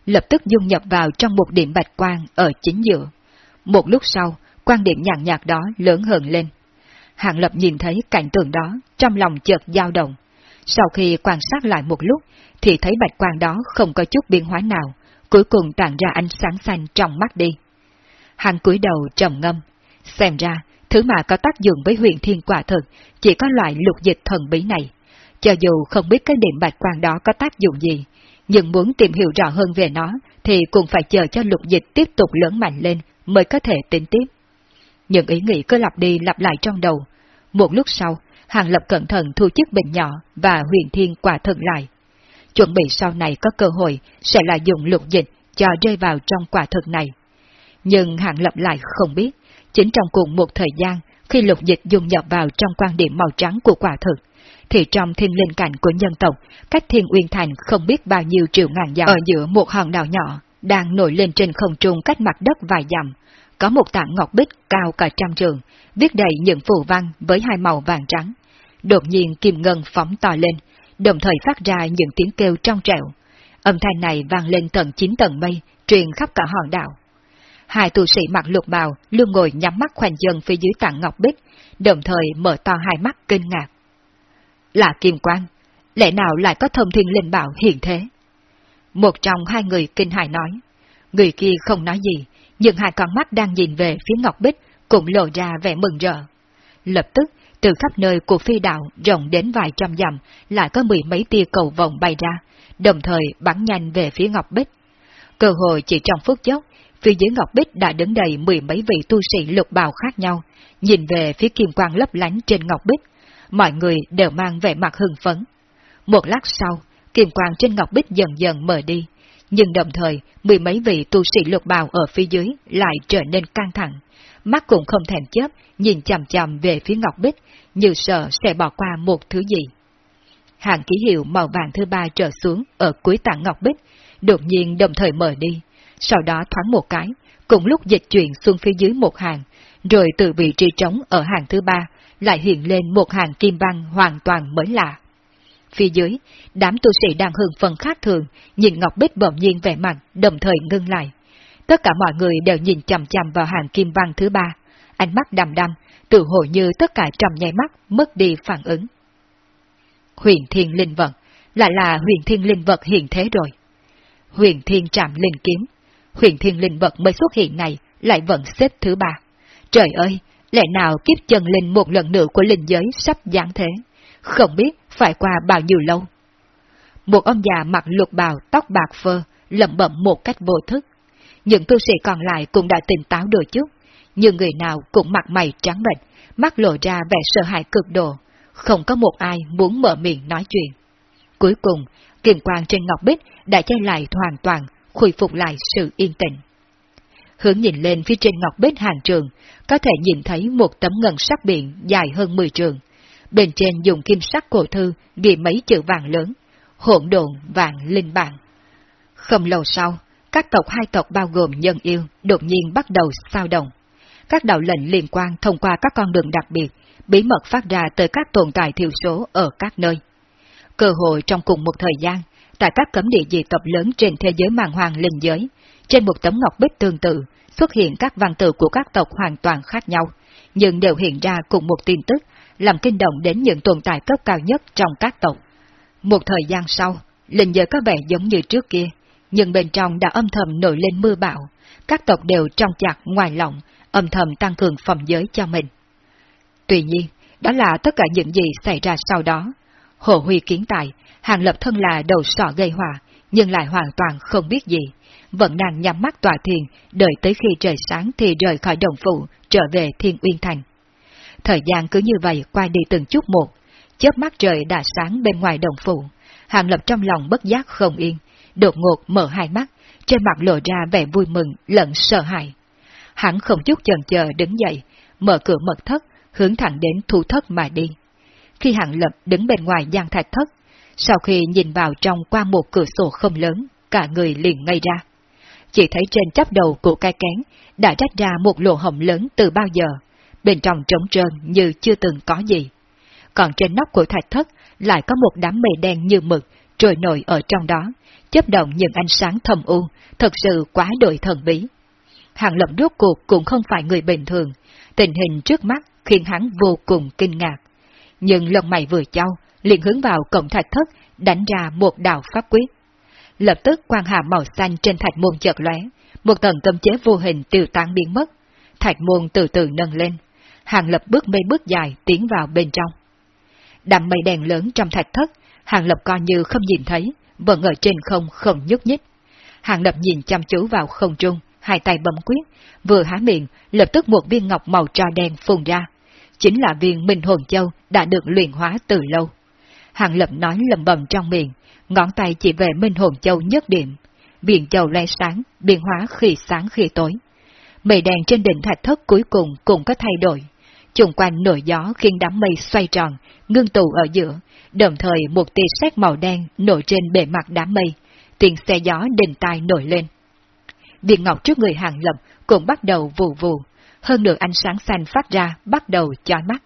S1: lập tức dung nhập vào trong một điểm bạch quang ở chính giữa. Một lúc sau, quan điểm nhàn nhạt đó lớn hơn lên. Hạng Lập nhìn thấy cảnh tượng đó, trong lòng chợt dao động. Sau khi quan sát lại một lúc, thì thấy bạch quang đó không có chút biến hóa nào, cuối cùng tàn ra ánh sáng xanh trong mắt đi. hạng cúi đầu trầm ngâm, xem ra thứ mà có tác dụng với huyền thiên quả thực chỉ có loại lục dịch thần bí này. Cho dù không biết cái điểm bạch quan đó có tác dụng gì, nhưng muốn tìm hiểu rõ hơn về nó thì cũng phải chờ cho lục dịch tiếp tục lớn mạnh lên mới có thể tính tiếp. Những ý nghĩ cứ lặp đi lặp lại trong đầu. Một lúc sau, Hàng Lập cẩn thận thu chiếc bình nhỏ và huyền thiên quả thần lại. Chuẩn bị sau này có cơ hội sẽ là dùng lục dịch cho rơi vào trong quả thực này. Nhưng Hàng Lập lại không biết, chính trong cùng một thời gian khi lục dịch dùng nhập vào trong quan điểm màu trắng của quả thực, thì trong thiên linh cảnh của nhân tộc, cách thiên uyên thành không biết bao nhiêu triệu ngàn dặm ở giữa một hòn đảo nhỏ, đang nổi lên trên không trung cách mặt đất vài dặm, có một tảng ngọc bích cao cả trăm trường, viết đầy những phù văn với hai màu vàng trắng. Đột nhiên kim ngân phóng to lên, đồng thời phát ra những tiếng kêu trong trẻo. Âm thanh này vang lên tận chín tầng mây, truyền khắp cả hòn đảo. Hai tu sĩ mặc lục bào luôn ngồi nhắm mắt khoanh chân phía dưới tảng ngọc bích, đồng thời mở to hai mắt kinh ngạc. Là kim quang, lẽ nào lại có thông thiên linh bảo hiện thế? Một trong hai người kinh hài nói. Người kia không nói gì, nhưng hai con mắt đang nhìn về phía Ngọc Bích cũng lộ ra vẻ mừng rỡ. Lập tức, từ khắp nơi của phi đạo rộng đến vài trăm dặm lại có mười mấy tia cầu vòng bay ra, đồng thời bắn nhanh về phía Ngọc Bích. Cơ hội chỉ trong phút chốc, phía dưới Ngọc Bích đã đứng đầy mười mấy vị tu sĩ lục bào khác nhau, nhìn về phía kim quang lấp lánh trên Ngọc Bích. Mọi người đều mang vẻ mặt hưng phấn. Một lát sau, kim quang trên Ngọc Bích dần dần mở đi, nhưng đồng thời mười mấy vị tu sĩ lục bào ở phía dưới lại trở nên căng thẳng. Mắt cũng không thèm chớp, nhìn chằm chằm về phía Ngọc Bích, như sợ sẽ bỏ qua một thứ gì. Hàng ký hiệu màu vàng thứ ba trở xuống ở cuối tảng Ngọc Bích, đột nhiên đồng thời mở đi, sau đó thoáng một cái, cùng lúc dịch chuyển xuống phía dưới một hàng, rồi từ vị trí trống ở hàng thứ ba lại hiện lên một hàng kim băng hoàn toàn mới lạ. Phía dưới, đám tu sĩ đang hưởng phần khác thường, nhìn Ngọc Bích bỗng nhiên vẻ mặt, đồng thời ngưng lại. Tất cả mọi người đều nhìn chằm chằm vào hàng kim băng thứ ba, ánh mắt đăm đăm, tự hồ như tất cả trong nháy mắt mất đi phản ứng. Huyền thiên linh vật, lại là huyền thiên linh vật hiện thế rồi. Huyền thiên trạm linh kiếm, huyền thiên linh vật mới xuất hiện này lại vẫn xếp thứ ba. Trời ơi, lẽ nào kiếp chân linh một lần nữa của linh giới sắp giáng thế? Không biết phải qua bao nhiêu lâu. Một ông già mặc lục bào tóc bạc phơ, lẩm bẩm một cách vô thức. Những tu sĩ còn lại cũng đã tỉnh táo đôi chút, nhưng người nào cũng mặt mày trắng bệch, mắt lộ ra vẻ sợ hãi cực độ, không có một ai muốn mở miệng nói chuyện. Cuối cùng, kiềm quang trên ngọc bích đã che lại hoàn toàn, khôi phục lại sự yên tĩnh. Hướng nhìn lên phía trên ngọc bích hàng trường, có thể nhìn thấy một tấm ngân sắc biển dài hơn 10 trường, bên trên dùng kim sắc cổ thư ghi mấy chữ vàng lớn, hỗn độn vàng linh bản. Không lâu sau, các tộc hai tộc bao gồm nhân yêu đột nhiên bắt đầu sao động. Các đạo lệnh liên quan thông qua các con đường đặc biệt, bí mật phát ra tới các tồn tại thiểu số ở các nơi. Cơ hội trong cùng một thời gian, tại các cấm địa dị tộc lớn trên thế giới màng hoàng linh giới, trên một tấm ngọc bích tương tự, xuất hiện các văn tự của các tộc hoàn toàn khác nhau, nhưng đều hiện ra cùng một tin tức làm kinh động đến những tồn tại cấp cao nhất trong các tộc. Một thời gian sau, linh giới có vẻ giống như trước kia, nhưng bên trong đã âm thầm nổi lên mưa bão, các tộc đều trong chặt ngoài lòng, âm thầm tăng cường phẩm giới cho mình. Tuy nhiên, đó là tất cả những gì xảy ra sau đó. Hồ Huy kiến tài, hàng lập thân là đầu sọ gây hòa, nhưng lại hoàn toàn không biết gì. Vẫn đang nhắm mắt tòa thiền, đợi tới khi trời sáng thì rời khỏi đồng phụ, trở về Thiên Uyên Thành. Thời gian cứ như vậy qua đi từng chút một, chớp mắt trời đã sáng bên ngoài đồng phụ, Hàng lập trong lòng bất giác không yên, đột ngột mở hai mắt, trên mặt lộ ra vẻ vui mừng lẫn sợ hãi. Hắn không chút chần chờ đứng dậy, mở cửa mật thất, hướng thẳng đến thu thất mà đi. Khi hạng Lập đứng bên ngoài gian thạch thất, sau khi nhìn vào trong qua một cửa sổ không lớn, cả người liền ngây ra. Chỉ thấy trên chắp đầu của cái kén đã rách ra một lỗ hổng lớn từ bao giờ, bên trong trống trơn như chưa từng có gì. Còn trên nóc của thạch thất lại có một đám mây đen như mực trôi nổi ở trong đó, chấp động những ánh sáng thầm u, thật sự quá đổi thần bí. Hàng lập rốt cuộc cũng không phải người bình thường, tình hình trước mắt khiến hắn vô cùng kinh ngạc. Nhưng lần mày vừa trao, liền hướng vào cổng thạch thất, đánh ra một đạo pháp quyết. lập tức quang hà màu xanh trên thạch môn chợt lóe, một tầng tâm chế vô hình tiêu tán biến mất. Thạch môn từ từ nâng lên, Hàng Lập bước mấy bước dài tiến vào bên trong. Đầm mây đèn lớn trong thạch thất, Hàng Lập coi như không nhìn thấy, vẫn ở trên không không nhúc nhích. Hàng Lập nhìn chăm chú vào không trung, hai tay bấm quyết, vừa há miệng, lập tức một viên ngọc màu tro đen phun ra. Chính là viên Minh Hồn Châu đã được luyện hóa từ lâu. Hàng Lập nói lầm bầm trong miệng, ngón tay chỉ về Minh Hồn Châu nhất điểm. Viên châu lóe sáng, biến hóa khi sáng khi tối. Mây đèn trên đỉnh thạch thất cuối cùng cũng có thay đổi. Trùng quanh nổi gió khiến đám mây xoay tròn, ngưng tụ ở giữa, đồng thời một tia sét màu đen nổi trên bề mặt đám mây, tiếng xe gió đình tai nổi lên. Viện ngọc trước người hàng lập cũng bắt đầu vù vù, hơn được ánh sáng xanh phát ra bắt đầu chói mắt.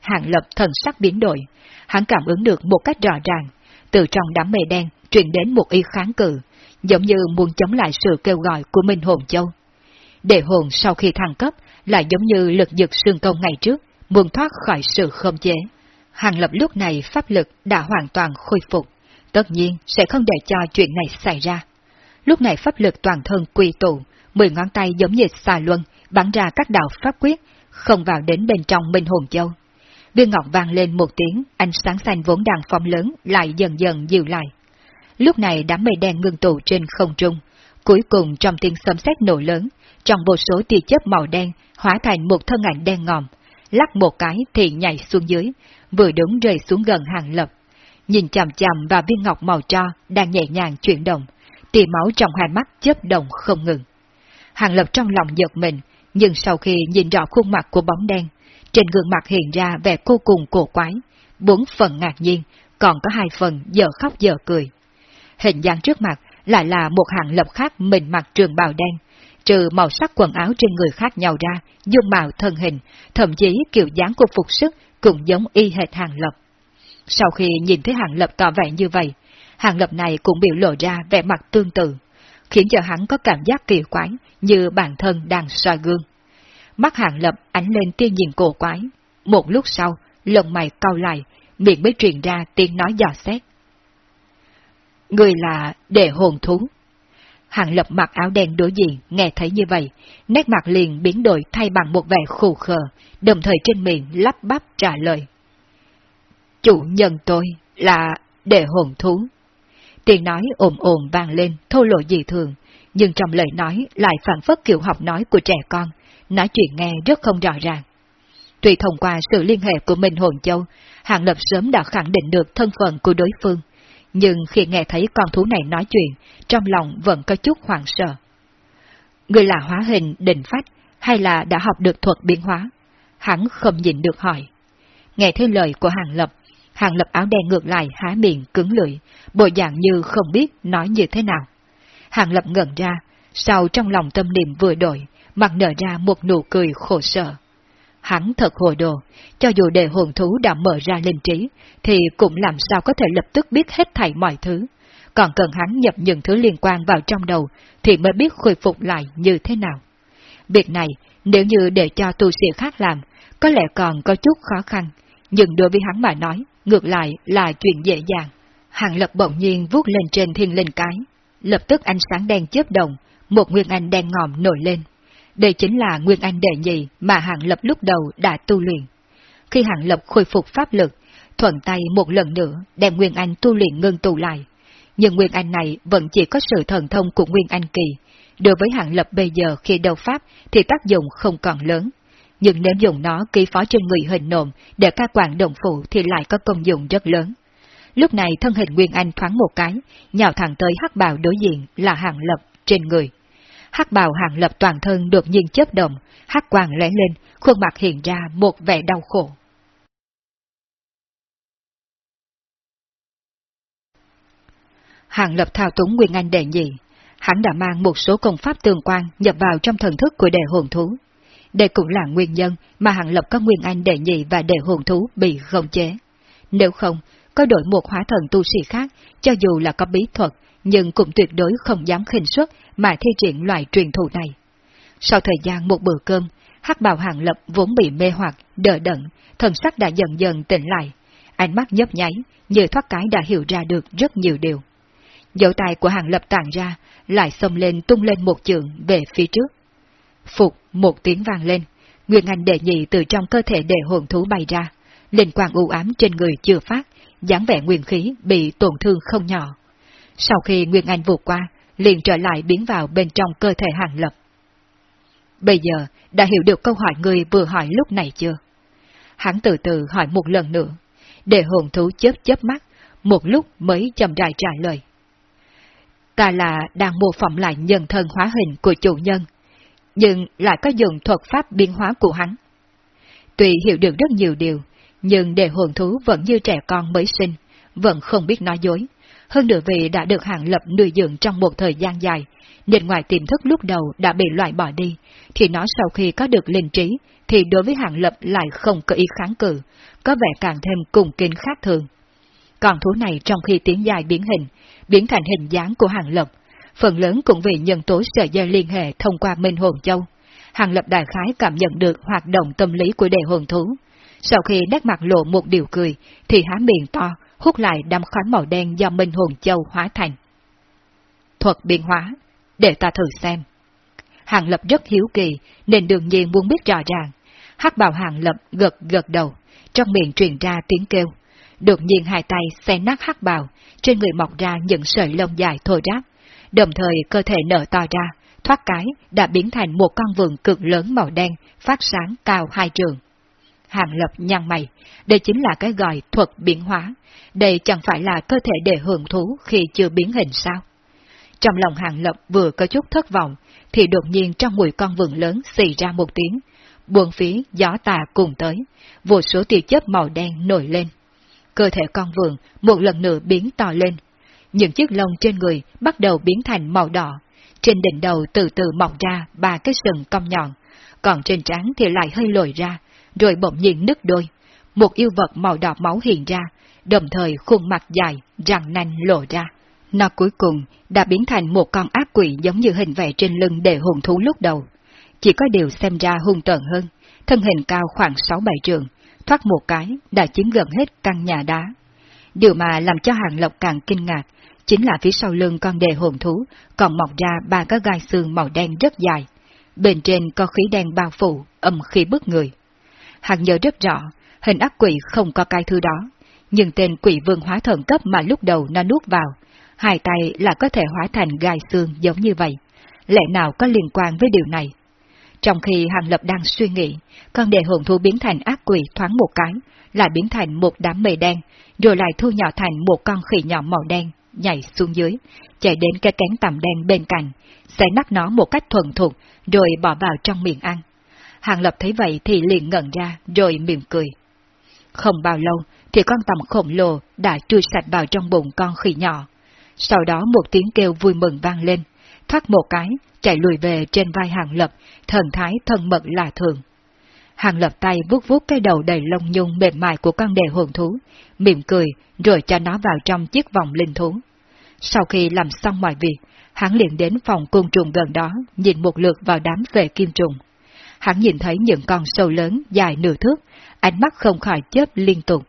S1: Hàng lập thần sắc biến đổi, hắn cảm ứng được một cách rõ ràng, từ trong đám mây đen truyền đến một y kháng cự, giống như muốn chống lại sự kêu gọi của Minh Hồn Châu. Đệ hồn sau khi thăng cấp lại giống như lực dực xương công ngày trước, muốn thoát khỏi sự không chế. Hàng lập lúc này pháp lực đã hoàn toàn khôi phục, tất nhiên sẽ không để cho chuyện này xảy ra. Lúc này pháp lực toàn thân quy tụ, mười ngón tay giống như xà luân, bắn ra các đạo pháp quyết, không vào đến bên trong Minh Hồn Châu. Viên ngọc vang lên một tiếng, ánh sáng xanh vốn đang phóng lớn lại dần dần dịu lại. Lúc này đám mây đen ngưng tụ trên không trung, cuối cùng trong tiếng sấm sét nổ lớn, trong vô số tia chớp màu đen hóa thành một thân ảnh đen ngòm, lắc một cái thì nhảy xuống dưới, vừa đúng rơi xuống gần hàng lập. Nhìn chằm chằm vào viên ngọc màu cho đang nhẹ nhàng chuyển động, tia máu trong hai mắt chớp động không ngừng. Hàng lập trong lòng giật mình, nhưng sau khi nhìn rõ khuôn mặt của bóng đen, trên gương mặt hiện ra vẻ vô cùng cổ quái, bốn phần ngạc nhiên, còn có hai phần giờ khóc giờ cười. Hình dáng trước mặt lại là một hàng lập khác mình mặc trường bào đen, trừ màu sắc quần áo trên người khác nhau ra, dung mạo thân hình, thậm chí kiểu dáng của phục sức cũng giống y hệt hàng lập. Sau khi nhìn thấy hàng lập tỏ vẻ như vậy, hàng lập này cũng biểu lộ ra vẻ mặt tương tự, khiến cho hắn có cảm giác kỳ quái như bản thân đang soi gương. Mắt hàng lập ánh lên tiên nhìn cổ quái. Một lúc sau, lồng mày cau lại, miệng mới truyền ra tiếng nói dò xét. Người là đệ hồn thú. Hàng lập mặc áo đen đối diện, nghe thấy như vậy, nét mặt liền biến đổi thay bằng một vẻ khù khờ, đồng thời trên miệng lắp bắp trả lời. Chủ nhân tôi là đệ hồn thú. Tiếng nói ồm ồm vang lên, thô lộ dị thường, nhưng trong lời nói lại phản phất kiểu học nói của trẻ con, nói chuyện nghe rất không rõ ràng. Tuy thông qua sự liên hệ của Minh Hồn Châu, Hàng Lập sớm đã khẳng định được thân phận của đối phương, nhưng khi nghe thấy con thú này nói chuyện, trong lòng vẫn có chút hoảng sợ. Người là hóa hình định phách hay là đã học được thuật biến hóa? Hắn không nhìn được hỏi. Nghe thấy lời của Hàng Lập, Hàng Lập áo đen ngược lại há miệng cứng lưỡi, bộ dạng như không biết nói như thế nào. Hàng Lập ngẩn ra, sau trong lòng tâm niệm vừa đổi, mặt nở ra một nụ cười khổ sở. Hắn thật hồ đồ, cho dù đề hồn thú đã mở ra linh trí, thì cũng làm sao có thể lập tức biết hết thảy mọi thứ. Còn cần hắn nhập những thứ liên quan vào trong đầu, thì mới biết khôi phục lại như thế nào. Việc này, nếu như để cho tu sĩ khác làm, có lẽ còn có chút khó khăn, nhưng đối với hắn mà nói, ngược lại là chuyện dễ dàng. Hàng lập bỗng nhiên vuốt lên trên thiên linh cái, lập tức ánh sáng đen chớp động, một nguyên anh đen ngòm nổi lên, đây chính là nguyên anh đệ nhị mà Hàng Lập lúc đầu đã tu luyện. Khi Hàng Lập khôi phục pháp lực, thuận tay một lần nữa đem nguyên anh tu luyện ngưng tụ lại. Nhưng nguyên anh này vẫn chỉ có sự thần thông của nguyên anh kỳ. Đối với Hàng Lập bây giờ khi đầu pháp thì tác dụng không còn lớn. Nhưng nếu dùng nó ký phó trên người hình nộm để ca quản động phụ thì lại có công dụng rất lớn. Lúc này thân hình Nguyên Anh thoáng một cái, nhào thẳng tới hắc bào đối diện là Hàng Lập trên người hắc bào hàng lập toàn thân đột nhiên chớp động, hắc quang lóe lên, khuôn mặt hiện ra một vẻ đau khổ. Hàng lập thao túng Nguyên Anh đệ nhị, hắn đã mang một số công pháp tường quan nhập vào trong thần thức của đệ hồn thú. Đây cũng là nguyên nhân mà Hàng lập có Nguyên Anh đệ nhị và đệ hồn thú bị không chế. Nếu không, có đổi một hóa thần tu sĩ khác, cho dù là có bí thuật, nhưng cũng tuyệt đối không dám khinh suất mà thi triển loại truyền thụ này. Sau thời gian một bữa cơm, hắc bào hàng lập vốn bị mê hoặc, đỡ đẫn, thần sắc đã dần dần tỉnh lại, ánh mắt nhấp nháy, như thoát cái đã hiểu ra được rất nhiều điều. dấu tay của hàng lập tàn ra, lại xông lên tung lên một trường về phía trước. Phục một tiếng vang lên, Nguyên Anh đệ nhị từ trong cơ thể đệ hồn thú bay ra, linh quang u ám trên người chưa phát, dáng vẻ nguyên khí bị tổn thương không nhỏ. Sau khi Nguyên Anh vụt qua, liền trở lại biến vào bên trong cơ thể hàng lập. Bây giờ, đã hiểu được câu hỏi người vừa hỏi lúc này chưa? Hắn từ từ hỏi một lần nữa, để hồn thú chớp chớp mắt, một lúc mới chậm rãi trả lời. Ta là đang mô phỏng lại nhân thân hóa hình của chủ nhân, nhưng lại có dùng thuật pháp biến hóa của hắn. Tuy hiểu được rất nhiều điều, nhưng để hồn thú vẫn như trẻ con mới sinh, vẫn không biết nói dối. Hơn nữa vì đã được hạng lập nuôi dưỡng trong một thời gian dài, nên ngoài tiềm thức lúc đầu đã bị loại bỏ đi, thì nó sau khi có được linh trí, thì đối với hạng lập lại không có ý kháng cự, có vẻ càng thêm cùng kính khác thường. Còn thú này trong khi tiến dài biến hình, biến thành hình dáng của hạng lập, phần lớn cũng vì nhân tố sợi dây liên hệ thông qua Minh Hồn Châu. Hàng Lập đại khái cảm nhận được hoạt động tâm lý của đề hồn thú. Sau khi nét mặt lộ một điều cười, thì há miệng to, hút lại đám khói màu đen do Minh Hồn Châu hóa thành. Thuật biến hóa, để ta thử xem. Hàng Lập rất hiếu kỳ, nên đương nhiên muốn biết rõ ràng. hắc bào Hàng Lập gật gật đầu, trong miệng truyền ra tiếng kêu. Đột nhiên hai tay xé nát hắc bào, trên người mọc ra những sợi lông dài thô ráp, đồng thời cơ thể nở to ra, thoát cái đã biến thành một con vườn cực lớn màu đen, phát sáng cao hai trường. Hàng lập nhăn mày, đây chính là cái gọi thuật biến hóa, đây chẳng phải là cơ thể để hưởng thú khi chưa biến hình sao? Trong lòng hàng lập vừa có chút thất vọng, thì đột nhiên trong mùi con vườn lớn xì ra một tiếng, buồn phía gió tà cùng tới, vô số tia chớp màu đen nổi lên. Cơ thể con vườn một lần nữa biến to lên, những chiếc lông trên người bắt đầu biến thành màu đỏ, trên đỉnh đầu từ từ mọc ra ba cái sừng cong nhọn, còn trên trán thì lại hơi lồi ra, rồi bỗng nhiên nứt đôi. Một yêu vật màu đỏ máu hiện ra, đồng thời khuôn mặt dài, răng nanh lộ ra. Nó cuối cùng đã biến thành một con ác quỷ giống như hình vẽ trên lưng để hồn thú lúc đầu. Chỉ có điều xem ra hung tợn hơn, thân hình cao khoảng 6-7 trường, thoát một cái đã chiếm gần hết căn nhà đá. Điều mà làm cho Hàng Lộc càng kinh ngạc chính là phía sau lưng con đề hồn thú còn mọc ra ba cái gai xương màu đen rất dài. Bên trên có khí đen bao phủ, âm khí bức người. Hàng nhớ rất rõ, hình ác quỷ không có cái thứ đó, nhưng tên quỷ vương hóa thần cấp mà lúc đầu nó nuốt vào, hai tay là có thể hóa thành gai xương giống như vậy. Lẽ nào có liên quan với điều này? Trong khi Hàng Lập đang suy nghĩ, con đề hồn thú biến thành ác quỷ thoáng một cái, lại biến thành một đám mây đen, rồi lại thu nhỏ thành một con khỉ nhỏ màu đen, nhảy xuống dưới, chạy đến cái cánh tầm đen bên cạnh, xé nắp nó một cách thuần thục, rồi bỏ vào trong miệng ăn. Hàng Lập thấy vậy thì liền ngẩn ra, rồi mỉm cười. Không bao lâu, thì con tầm khổng lồ đã chui sạch vào trong bụng con khỉ nhỏ. Sau đó một tiếng kêu vui mừng vang lên, thoát một cái, chạy lùi về trên vai Hàng Lập, thần thái thân mật lạ thường. Hàng Lập tay vuốt vuốt cái đầu đầy lông nhung mềm mại của con đề hồn thú, mỉm cười, rồi cho nó vào trong chiếc vòng linh thú. Sau khi làm xong mọi việc, hắn liền đến phòng côn trùng gần đó, nhìn một lượt vào đám về kim trùng. Hắn nhìn thấy những con sâu lớn dài nửa thước, ánh mắt không khỏi chớp liên tục.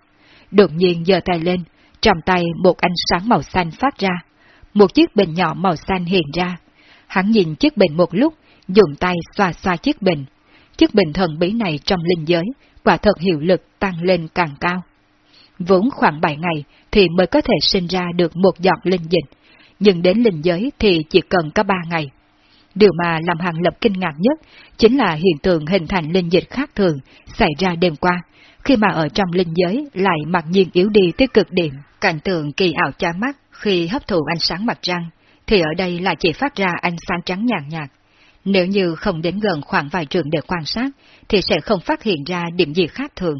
S1: Đột nhiên giơ tay lên, trong tay một ánh sáng màu xanh phát ra. Một chiếc bình nhỏ màu xanh hiện ra. Hắn nhìn chiếc bình một lúc, dùng tay xoa xoa chiếc bình. Chiếc bình thần bí này trong linh giới, quả thật hiệu lực tăng lên càng cao vốn khoảng 7 ngày thì mới có thể sinh ra được một giọt linh dịch, nhưng đến linh giới thì chỉ cần có 3 ngày. Điều mà làm Hàng Lập kinh ngạc nhất chính là hiện tượng hình thành linh dịch khác thường xảy ra đêm qua, khi mà ở trong linh giới lại mặc nhiên yếu đi tới cực điểm. Cảnh tượng kỳ ảo cha mắt khi hấp thụ ánh sáng mặt trăng, thì ở đây lại chỉ phát ra ánh sáng trắng nhàn nhạt. Nếu như không đến gần khoảng vài trường để quan sát, thì sẽ không phát hiện ra điểm gì khác thường.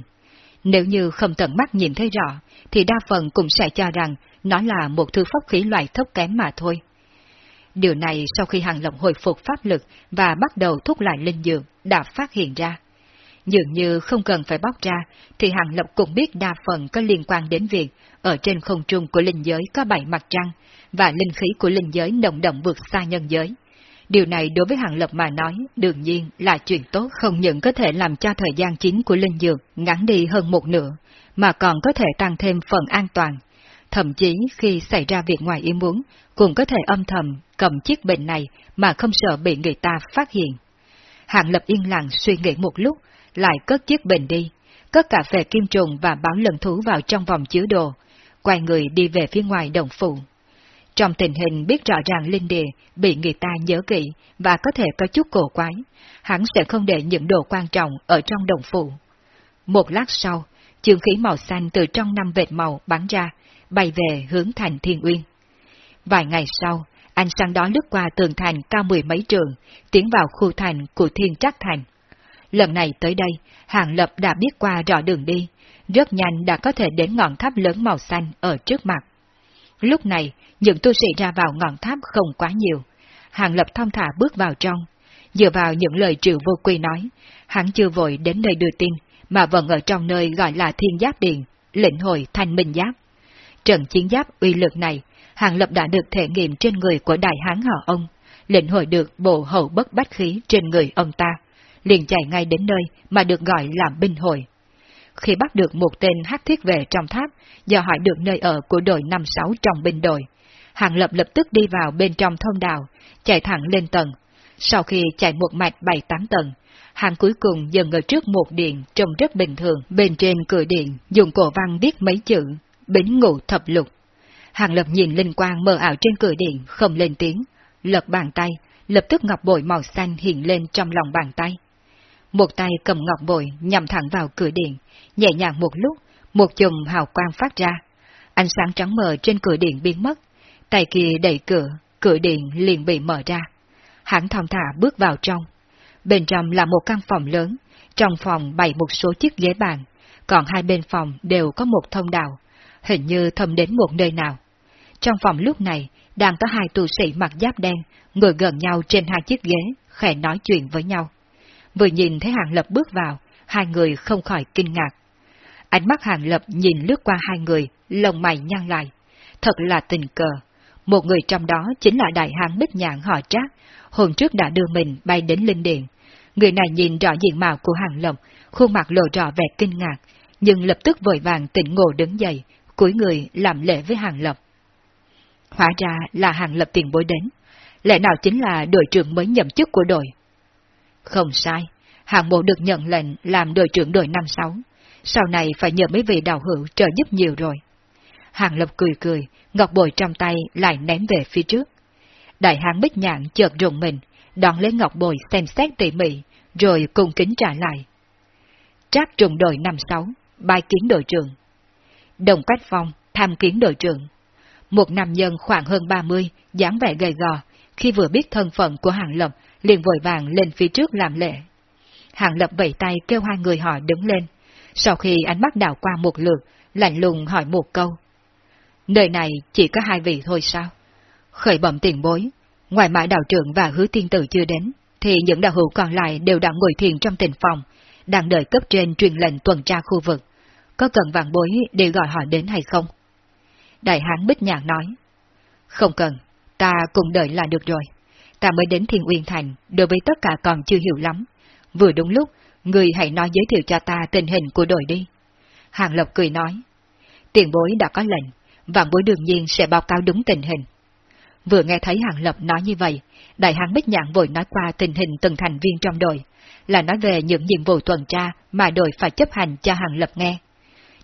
S1: Nếu như không tận mắt nhìn thấy rõ, thì đa phần cũng sẽ cho rằng nó là một thứ pháp khí loại thấp kém mà thôi. Điều này sau khi Hàng lộng hồi phục pháp lực và bắt đầu thúc lại linh dược đã phát hiện ra. Dường như không cần phải bóc ra, thì Hàng Lộc cũng biết đa phần có liên quan đến việc ở trên không trung của linh giới có bảy mặt trăng, và linh khí của linh giới nồng động vượt xa nhân giới. Điều này đối với Hàng Lập mà nói, đương nhiên là chuyện tốt không những có thể làm cho thời gian chính của linh dược ngắn đi hơn một nửa, mà còn có thể tăng thêm phần an toàn. thậm chí khi xảy ra việc ngoài ý muốn, cũng có thể âm thầm cầm chiếc bình này mà không sợ bị người ta phát hiện. Hạng Lập yên lặng suy nghĩ một lúc, lại cất chiếc bình đi, cất cà phê kim trùng và báo lần thú vào trong vòng chứa đồ, quay người đi về phía ngoài đồng phụ. Trong tình hình biết rõ ràng Linh Địa bị người ta nhớ kỹ và có thể có chút cổ quái, hắn sẽ không để những đồ quan trọng ở trong đồng phụ. Một lát sau, trường khí màu xanh từ trong năm vệt màu bắn ra, bay về hướng thành Thiên Uyên. Vài ngày sau, anh sang đó lướt qua tường thành cao mười mấy trường, tiến vào khu thành của Thiên Trắc Thành. Lần này tới đây, Hàng Lập đã biết qua rõ đường đi, rất nhanh đã có thể đến ngọn tháp lớn màu xanh ở trước mặt. Lúc này, những tu sĩ ra vào ngọn tháp không quá nhiều. Hàng Lập thong thả bước vào trong. Dựa vào những lời triệu vô quy nói, hắn chưa vội đến nơi đưa tin, mà vẫn ở trong nơi gọi là thiên giáp điện, lĩnh hội thanh minh giáp. Trận chiến giáp uy lực này, Hàng Lập đã được thể nghiệm trên người của đại hán họ ông, lĩnh hội được bộ hậu bất bách khí trên người ông ta, liền chạy ngay đến nơi mà được gọi là binh hội. Khi bắt được một tên hát thiết về trong tháp, do hỏi được nơi ở của đội 5-6 trong binh đội, Hàng Lập lập tức đi vào bên trong thông đạo, chạy thẳng lên tầng. Sau khi chạy một mạch 7-8 tầng, hàng cuối cùng dừng ở trước một điện trông rất bình thường. Bên trên cửa điện dùng cổ văn viết mấy chữ, bính ngụ thập lục. Hàng Lập nhìn linh quang mờ ảo trên cửa điện, không lên tiếng, lật bàn tay, lập tức ngọc bội màu xanh hiện lên trong lòng bàn tay. Một tay cầm ngọc bội nhằm thẳng vào cửa điện, nhẹ nhàng một lúc, một chùm hào quang phát ra. Ánh sáng trắng mờ trên cửa điện biến mất, tay kia đẩy cửa, cửa điện liền bị mở ra. Hắn thong thả bước vào trong. Bên trong là một căn phòng lớn, trong phòng bày một số chiếc ghế bàn, còn hai bên phòng đều có một thông đạo, hình như thâm đến một nơi nào. Trong phòng lúc này, đang có hai tu sĩ mặc giáp đen, ngồi gần nhau trên hai chiếc ghế, khẽ nói chuyện với nhau. Vừa nhìn thấy Hàng Lập bước vào, hai người không khỏi kinh ngạc. Ánh mắt Hàng Lập nhìn lướt qua hai người, lồng mày nhăn lại. Thật là tình cờ. Một người trong đó chính là đại hán bích nhạn họ trác, hôm trước đã đưa mình bay đến linh điện. Người này nhìn rõ diện mạo của Hàng Lập, khuôn mặt lộ rõ vẻ kinh ngạc, nhưng lập tức vội vàng tỉnh ngộ đứng dậy, cúi người làm lễ với Hàng Lập. Hóa ra là Hàng Lập tiền bối đến, lẽ nào chính là đội trưởng mới nhậm chức của đội. Không sai, hạng bộ được nhận lệnh làm đội trưởng đội năm sáu, sau này phải nhờ mấy vị đạo hữu trợ giúp nhiều rồi. Hàng Lập cười cười, ngọc bội trong tay lại ném về phía trước. Đại hán bích nhạn chợt rụng mình, đón lấy ngọc bội xem xét tỉ mỉ, rồi cung kính trả lại. Trác trùng đội năm sáu, bài kiến đội trưởng. Đồng Quách Phong, tham kiến đội trưởng. Một nam nhân khoảng hơn 30, dáng vẻ gầy gò, khi vừa biết thân phận của Hàng Lập, liền vội vàng lên phía trước làm lễ. Hàng Lập vẫy tay kêu hai người họ đứng lên. Sau khi ánh mắt đảo qua một lượt, lạnh lùng hỏi một câu. Nơi này chỉ có hai vị thôi sao? Khởi bẩm tiền bối, ngoài mãi đạo trưởng và hứa tiên tử chưa đến, thì những đạo hữu còn lại đều đang ngồi thiền trong tình phòng, đang đợi cấp trên truyền lệnh tuần tra khu vực. Có cần vàng bối để gọi họ đến hay không? Đại hán Bích Nhạc nói. Không cần, ta cùng đợi là được rồi. Ta mới đến Thiên Uyên Thành, đối với tất cả còn chưa hiểu lắm. Vừa đúng lúc, người hãy nói giới thiệu cho ta tình hình của đội đi. Hàng Lộc cười nói. Tiền bối đã có lệnh, vạn bối đương nhiên sẽ báo cáo đúng tình hình. Vừa nghe thấy Hàng Lập nói như vậy, đại hán Bích Nhạn vội nói qua tình hình từng thành viên trong đội, là nói về những nhiệm vụ tuần tra mà đội phải chấp hành cho Hàng Lập nghe.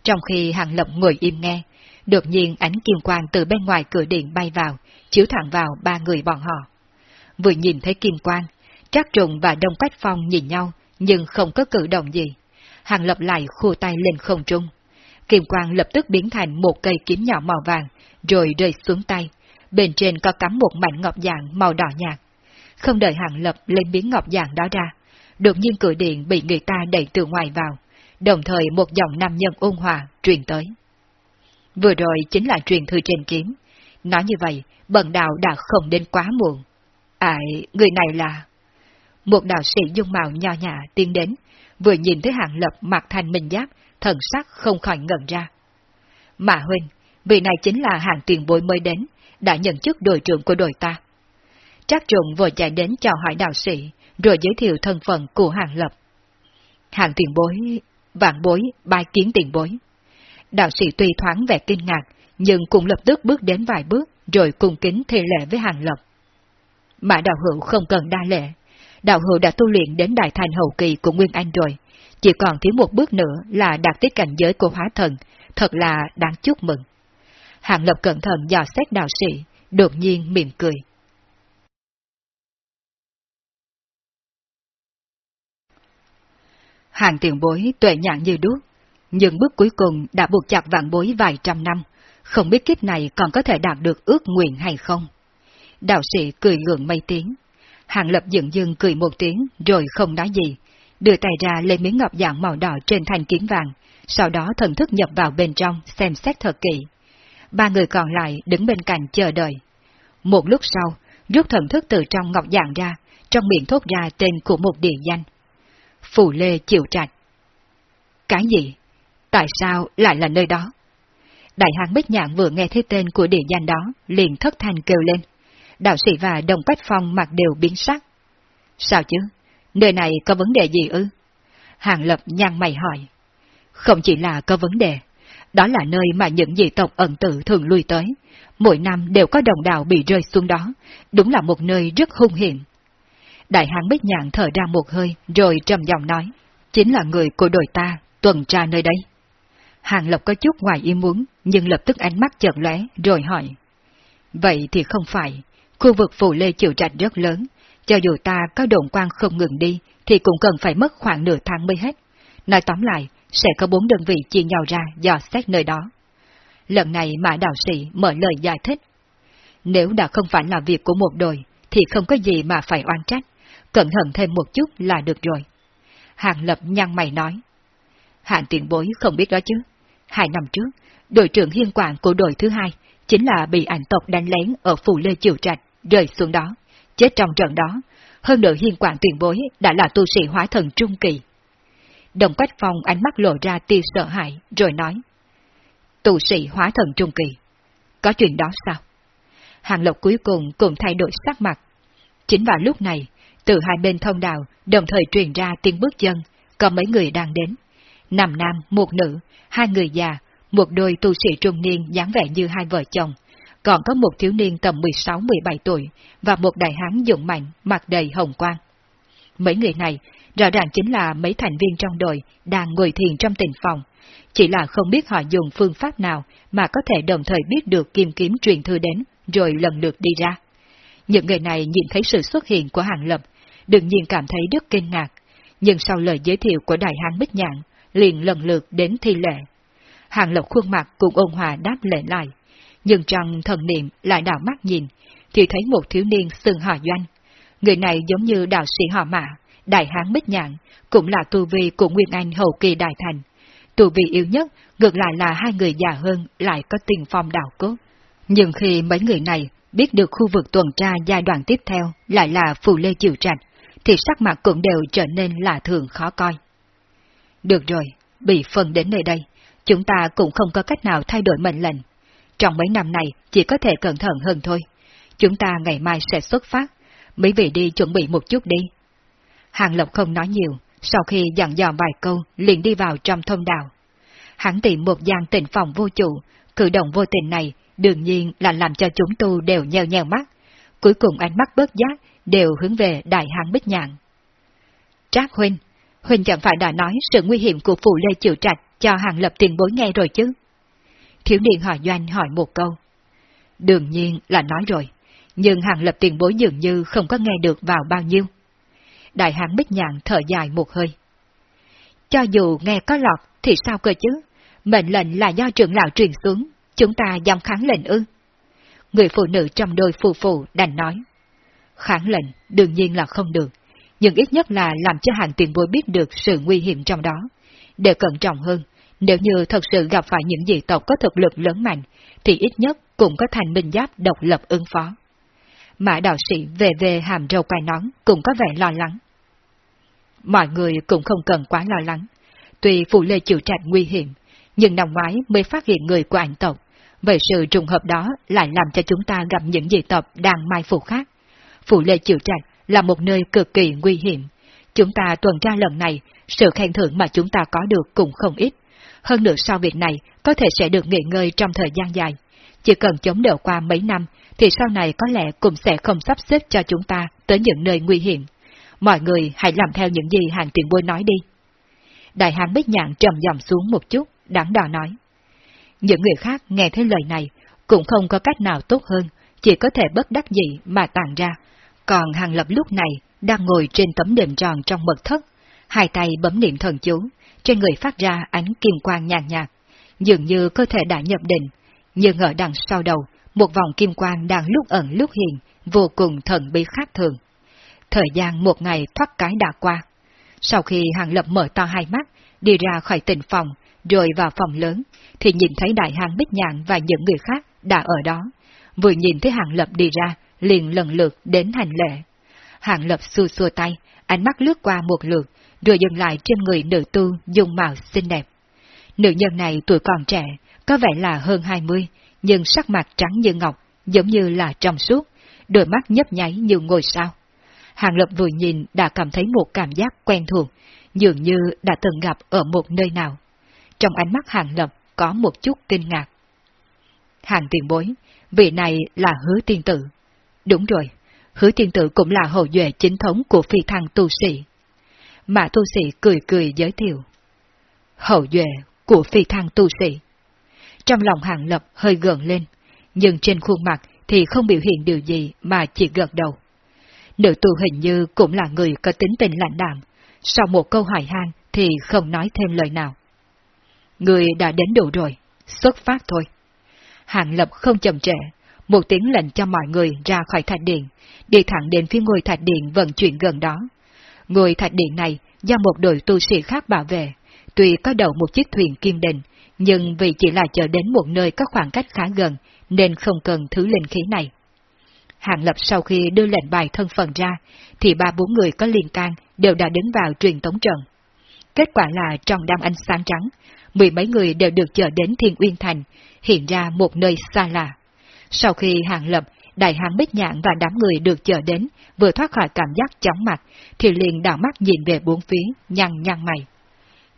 S1: Trong khi Hàng Lập ngồi im nghe, đột nhiên ánh kim quang từ bên ngoài cửa điện bay vào, chiếu thẳng vào ba người bọn họ. Vừa nhìn thấy kim quang, Trác Trùng và Đông Quách Phong nhìn nhau, nhưng không có cử động gì. Hàng Lập lại khu tay lên không trung. Kim quang lập tức biến thành một cây kiếm nhỏ màu vàng, rồi rơi xuống tay. Bên trên có cắm một mảnh ngọc dạng màu đỏ nhạt. Không đợi Hàng Lập lên biến ngọc dạng đó ra, đột nhiên cửa điện bị người ta đẩy từ ngoài vào, đồng thời một dòng nam nhân ôn hòa truyền tới. Vừa rồi chính là truyền thư trên kiếm. Nói như vậy, bần đạo đã không đến quá muộn. Ai, người này là... Một đạo sĩ dung mạo nho nhã tiến đến, vừa nhìn thấy hạng lập mặc thành minh giáp, thần sắc không khỏi ngẩn ra. mà huynh, vị này chính là hạng tiền bối mới đến, đã nhận chức đội trưởng của đội ta. Trác trùng vừa chạy đến chào hỏi đạo sĩ, rồi giới thiệu thân phận của hạng lập. Hạng tiền bối, vạn bối, bài kiến tiền bối. Đạo sĩ tuy thoáng vẻ kinh ngạc, nhưng cũng lập tức bước đến vài bước rồi cung kính thi lễ với Hàng Lập. Mã đạo hữu không cần đa lệ. đạo hữu đã tu luyện đến đại thành hậu kỳ của Nguyên Anh rồi, chỉ còn thiếu một bước nữa là đạt tới cảnh giới của hóa thần, thật là đáng chúc mừng. Hạng Lập cẩn thận dò xét đạo sĩ, đột nhiên mỉm cười. Hàng tiền bối tuệ nhãn như đuốc, nhưng bước cuối cùng đã buộc chặt vạn bối vài trăm năm, không biết kiếp này còn có thể đạt được ước nguyện hay không. Đạo sĩ cười gượng mây tiếng, Hàng lập dựng dưng cười một tiếng rồi không nói gì, đưa tay ra lấy miếng ngọc dạng màu đỏ trên thanh kiếm vàng, sau đó thần thức nhập vào bên trong xem xét thật kỹ. Ba người còn lại đứng bên cạnh chờ đợi. Một lúc sau, rút thần thức từ trong ngọc dạng ra, trong miệng thốt ra tên của một địa danh. Phù Lê Chịu Trạch. Cái gì? Tại sao lại là nơi đó? Đại hạng Bích Nhạn vừa nghe thấy tên của địa danh đó, liền thất thanh kêu lên. Đạo sĩ và Đồng cách Phong mặt đều biến sắc. Sao chứ? Nơi này có vấn đề gì ư? Hàng Lập nhăn mày hỏi. Không chỉ là có vấn đề, đó là nơi mà những dị tộc ẩn tử thường lui tới. Mỗi năm đều có đồng đạo bị rơi xuống đó, đúng là một nơi rất hung hiểm. Đại hán Bích Nhạn thở ra một hơi, rồi trầm giọng nói, chính là người của đội ta, tuần tra nơi đây. Hàng Lộc có chút ngoài ý muốn, nhưng lập tức ánh mắt chợt lóe rồi hỏi. Vậy thì không phải, khu vực phủ lê chịu trạch rất lớn, cho dù ta có đồn quan không ngừng đi, thì cũng cần phải mất khoảng nửa tháng mới hết. Nói tóm lại, sẽ có bốn đơn vị chia nhau ra dò xét nơi đó. Lần này Mã Đạo Sĩ mở lời giải thích. Nếu đã không phải là việc của một đội, thì không có gì mà phải oan trách, cẩn thận thêm một chút là được rồi. Hàng Lập nhăn mày nói. hạng tiền bối không biết đó chứ. Hai năm trước, đội trưởng hiên quản của đội thứ hai chính là bị ảnh tộc đánh lén ở phủ Lê Triều Trạch, rơi xuống đó, chết trong trận đó. Hơn nữa hiên quản tuyển bối đã là tu sĩ hóa thần trung kỳ. Đồng Quách Phong ánh mắt lộ ra tia sợ hãi, rồi nói. Tu sĩ hóa thần trung kỳ. Có chuyện đó sao? Hàng Lộc cuối cùng cũng thay đổi sắc mặt. Chính vào lúc này, từ hai bên thông đạo đồng thời truyền ra tiếng bước chân, có mấy người đang đến. Nằm nam, một nữ, hai người già, một đôi tu sĩ trung niên dáng vẻ như hai vợ chồng, còn có một thiếu niên tầm 16-17 tuổi và một đại hán dũng mạnh, mặt đầy hồng quang. Mấy người này rõ ràng chính là mấy thành viên trong đội đang ngồi thiền trong tình phòng, chỉ là không biết họ dùng phương pháp nào mà có thể đồng thời biết được kim kiếm truyền thư đến rồi lần lượt đi ra. Những người này nhìn thấy sự xuất hiện của Hàng Lập, đương nhiên cảm thấy rất kinh ngạc, nhưng sau lời giới thiệu của Đại Hán Bích Nhạn, liền lần lượt đến thi lệ. Hàng Lập khuôn mặt cũng ôn hòa đáp lễ lại, nhưng trong thần niệm lại đảo mắt nhìn, thì thấy một thiếu niên xưng họ doanh. Người này giống như đạo sĩ họ mạ, Đại Hán Bích Nhạn, cũng là tu vi của Nguyên Anh hậu kỳ đại thành. Tu vi yếu nhất, ngược lại là hai người già hơn lại có tình phong đạo cốt. Nhưng khi mấy người này biết được khu vực tuần tra giai đoạn tiếp theo lại là Phù Lê chịu Trạch, thì sắc mặt cũng đều trở nên là thường khó coi. Được rồi, bị phân đến nơi đây, chúng ta cũng không có cách nào thay đổi mệnh lệnh. Trong mấy năm này chỉ có thể cẩn thận hơn thôi. Chúng ta ngày mai sẽ xuất phát, mấy vị đi chuẩn bị một chút đi. Hàng Lộc không nói nhiều, sau khi dặn dò vài câu liền đi vào trong thông đạo. Hắn tìm một gian tịnh phòng vô chủ, cử động vô tình này đương nhiên là làm cho chúng tu đều nheo nheo mắt. Cuối cùng ánh mắt bớt giác đều hướng về đại hán bích nhạn. Trác Huynh, Huynh chẳng phải đã nói sự nguy hiểm của phụ lê chịu trạch cho hàng lập tiền bối nghe rồi chứ? Thiếu niên hỏi doanh hỏi một câu. Đương nhiên là nói rồi, nhưng hàng lập tiền bối dường như không có nghe được vào bao nhiêu. Đại hán bích nhạn thở dài một hơi. Cho dù nghe có lọt thì sao cơ chứ? Mệnh lệnh là do trưởng lão truyền xuống, chúng ta dám kháng lệnh ư? Người phụ nữ trong đôi phù phù đành nói. Kháng lệnh đương nhiên là không được, nhưng ít nhất là làm cho hàng tiền bối biết được sự nguy hiểm trong đó. Để cẩn trọng hơn, nếu như thật sự gặp phải những dị tộc có thực lực lớn mạnh, thì ít nhất cũng có thành minh giáp độc lập ứng phó. Mã đạo sĩ về về hàm râu quai nón cũng có vẻ lo lắng. Mọi người cũng không cần quá lo lắng. Tuy phụ lê chịu trạch nguy hiểm, nhưng năm ngoái mới phát hiện người của ảnh tộc. Vậy sự trùng hợp đó lại làm cho chúng ta gặp những dị tộc đang mai phục khác. Phụ lê chịu trạch là một nơi cực kỳ nguy hiểm. Chúng ta tuần tra lần này, sự khen thưởng mà chúng ta có được cũng không ít. Hơn nữa sau việc này, có thể sẽ được nghỉ ngơi trong thời gian dài, chỉ cần chống đỡ qua mấy năm, thì sau này có lẽ cũng sẽ không sắp xếp cho chúng ta tới những nơi nguy hiểm. Mọi người hãy làm theo những gì hàng tiền bôi nói đi. Đại hàng bích nhạn trầm dòng xuống một chút, đáng đỏ nói. Những người khác nghe thấy lời này, cũng không có cách nào tốt hơn, chỉ có thể bất đắc dĩ mà tàn ra. Còn hàng lập lúc này đang ngồi trên tấm đệm tròn trong mật thất, hai tay bấm niệm thần chú, trên người phát ra ánh kim quang nhàn nhạt, dường như cơ thể đã nhập định, nhưng ở đằng sau đầu, một vòng kim quang đang lúc ẩn lúc hiện, vô cùng thần bí khác thường. Thời gian một ngày thoát cái đã qua. Sau khi Hàng Lập mở to hai mắt, đi ra khỏi tỉnh phòng, rồi vào phòng lớn, thì nhìn thấy đại hàng Bích Nhạn và những người khác đã ở đó. Vừa nhìn thấy Hàng Lập đi ra, liền lần lượt đến hành lễ. Hàng Lập xua xua tay, ánh mắt lướt qua một lượt, rồi dừng lại trên người nữ tu dung mạo xinh đẹp. Nữ nhân này tuổi còn trẻ, có vẻ là hơn 20, nhưng sắc mặt trắng như ngọc, giống như là trong suốt, đôi mắt nhấp nháy như ngôi sao. Hàng Lập vừa nhìn đã cảm thấy một cảm giác quen thuộc, dường như đã từng gặp ở một nơi nào. Trong ánh mắt Hàng Lập có một chút kinh ngạc. Hàng tiền bối, vị này là hứa tiên tử. Đúng rồi, hứa tiên tử cũng là hậu duệ chính thống của phi thăng tu sĩ. Mà tu sĩ cười cười giới thiệu. Hậu duệ của phi thăng tu sĩ. Trong lòng hạng Lập hơi gần lên, nhưng trên khuôn mặt thì không biểu hiện điều gì mà chỉ gật đầu. Nữ tu hình như cũng là người có tính tình lạnh đạm, sau một câu hỏi han thì không nói thêm lời nào. Người đã đến đủ rồi, xuất phát thôi. hạng Lập không chậm trễ, một tiếng lệnh cho mọi người ra khỏi thạch điện, đi thẳng đến phía ngôi thạch điện vận chuyển gần đó. Ngôi thạch điện này do một đội tu sĩ khác bảo vệ, tuy có đầu một chiếc thuyền kiên định, nhưng vì chỉ là chờ đến một nơi có khoảng cách khá gần, nên không cần thứ linh khí này. Hàng Lập sau khi đưa lệnh bài thân phận ra, thì ba bốn người có liên can đều đã đứng vào truyền tống trận. Kết quả là trong đám ánh sáng trắng, mười mấy người đều được chờ đến Thiên Uyên Thành, hiện ra một nơi xa lạ. Sau khi Hàng Lập, Đại Hàng Bích Nhạn và đám người được chờ đến, vừa thoát khỏi cảm giác chóng mặt, thì liền đảo mắt nhìn về bốn phía, nhăn nhăn mày.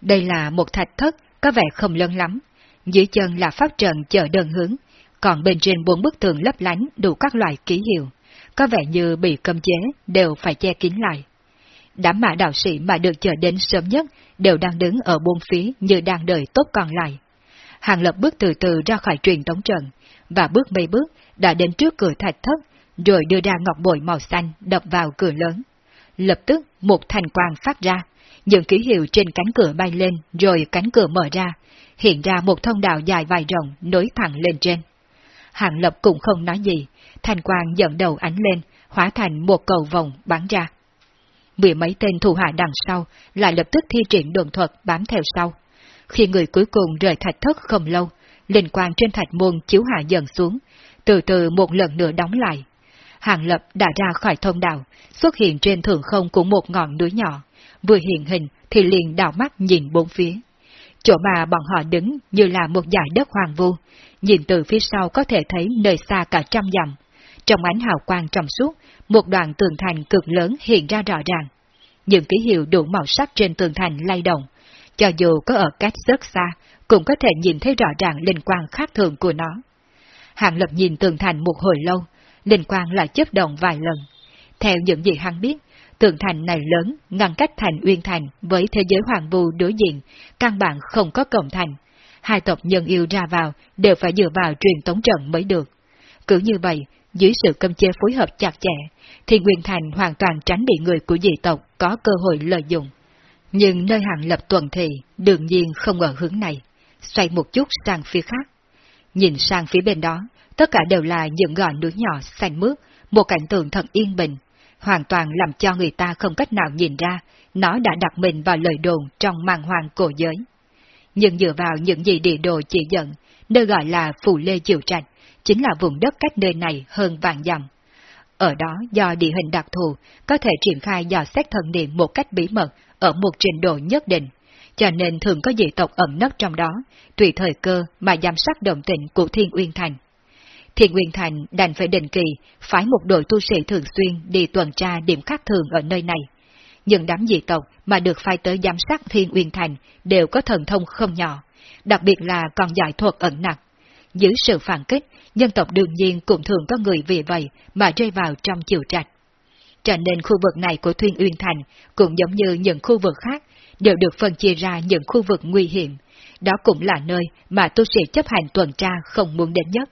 S1: Đây là một thạch thất, có vẻ không lớn lắm. Dưới chân là pháp trận chờ đơn hướng, còn bên trên bốn bức tường lấp lánh đủ các loại ký hiệu, có vẻ như bị cấm chế, đều phải che kín lại. Đám mã đạo sĩ mà được chờ đến sớm nhất đều đang đứng ở bốn phía như đang đợi tốt còn lại. Hàng lập bước từ từ ra khỏi truyền tống trận, và bước mấy bước đã đến trước cửa thạch thất, rồi đưa ra ngọc bội màu xanh đập vào cửa lớn. Lập tức một thành quang phát ra, những ký hiệu trên cánh cửa bay lên rồi cánh cửa mở ra, hiện ra một thông đạo dài vài rộng nối thẳng lên trên. hạng Lập cũng không nói gì, thành quang dẫn đầu ánh lên, hóa thành một cầu vòng bắn ra. Mười mấy tên thủ hạ đằng sau lại lập tức thi triển đường thuật bám theo sau. Khi người cuối cùng rời thạch thất không lâu, linh quang trên thạch môn chiếu hạ dần xuống, từ từ một lần nữa đóng lại. Hàng Lập đã ra khỏi thông đạo, xuất hiện trên thượng không của một ngọn núi nhỏ, vừa hiện hình thì liền đảo mắt nhìn bốn phía. Chỗ mà bọn họ đứng như là một dải đất hoàng vu, nhìn từ phía sau có thể thấy nơi xa cả trăm dặm. Trong ánh hào quang trong suốt, một đoạn tường thành cực lớn hiện ra rõ ràng. Những ký hiệu đủ màu sắc trên tường thành lay động, cho dù có ở cách rất xa, cũng có thể nhìn thấy rõ ràng linh quang khác thường của nó. Hạng lập nhìn tường thành một hồi lâu, linh quang lại chấp động vài lần. Theo những gì hắn biết, tường thành này lớn, ngăn cách thành Uyên Thành với thế giới hoàng vu đối diện, căn bản không có cổng thành. Hai tộc nhân yêu ra vào đều phải dựa vào truyền tống trận mới được. Cứ như vậy, dưới sự cơm chế phối hợp chặt chẽ, thì Nguyên Thành hoàn toàn tránh bị người của dị tộc có cơ hội lợi dụng. Nhưng nơi hàng lập tuần thì đương nhiên không ở hướng này, xoay một chút sang phía khác. Nhìn sang phía bên đó, tất cả đều là những gò núi nhỏ xanh mướt, một cảnh tượng thật yên bình, hoàn toàn làm cho người ta không cách nào nhìn ra nó đã đặt mình vào lời đồn trong màn hoàng cổ giới. Nhưng dựa vào những gì địa đồ chỉ dẫn, nơi gọi là Phù Lê Diệu Trạch, chính là vùng đất cách nơi này hơn vạn dặm. Ở đó do địa hình đặc thù, có thể triển khai dò xét thần niệm một cách bí mật ở một trình độ nhất định, cho nên thường có dị tộc ẩn nấp trong đó, tùy thời cơ mà giám sát động tĩnh của Thiên Uyên Thành. Thiên Nguyên Thành đành phải định kỳ, phái một đội tu sĩ thường xuyên đi tuần tra điểm khác thường ở nơi này. Những đám dị tộc mà được phái tới giám sát Thiên Uyên Thành đều có thần thông không nhỏ, đặc biệt là còn giải thuật ẩn nặc. dưới sự phản kích, dân tộc đương nhiên cũng thường có người vì vậy mà rơi vào trong chiều trạch. Cho nên khu vực này của thiên Uyên Thành cũng giống như những khu vực khác, đều được phân chia ra những khu vực nguy hiểm. Đó cũng là nơi mà tu sĩ chấp hành tuần tra không muốn đến nhất.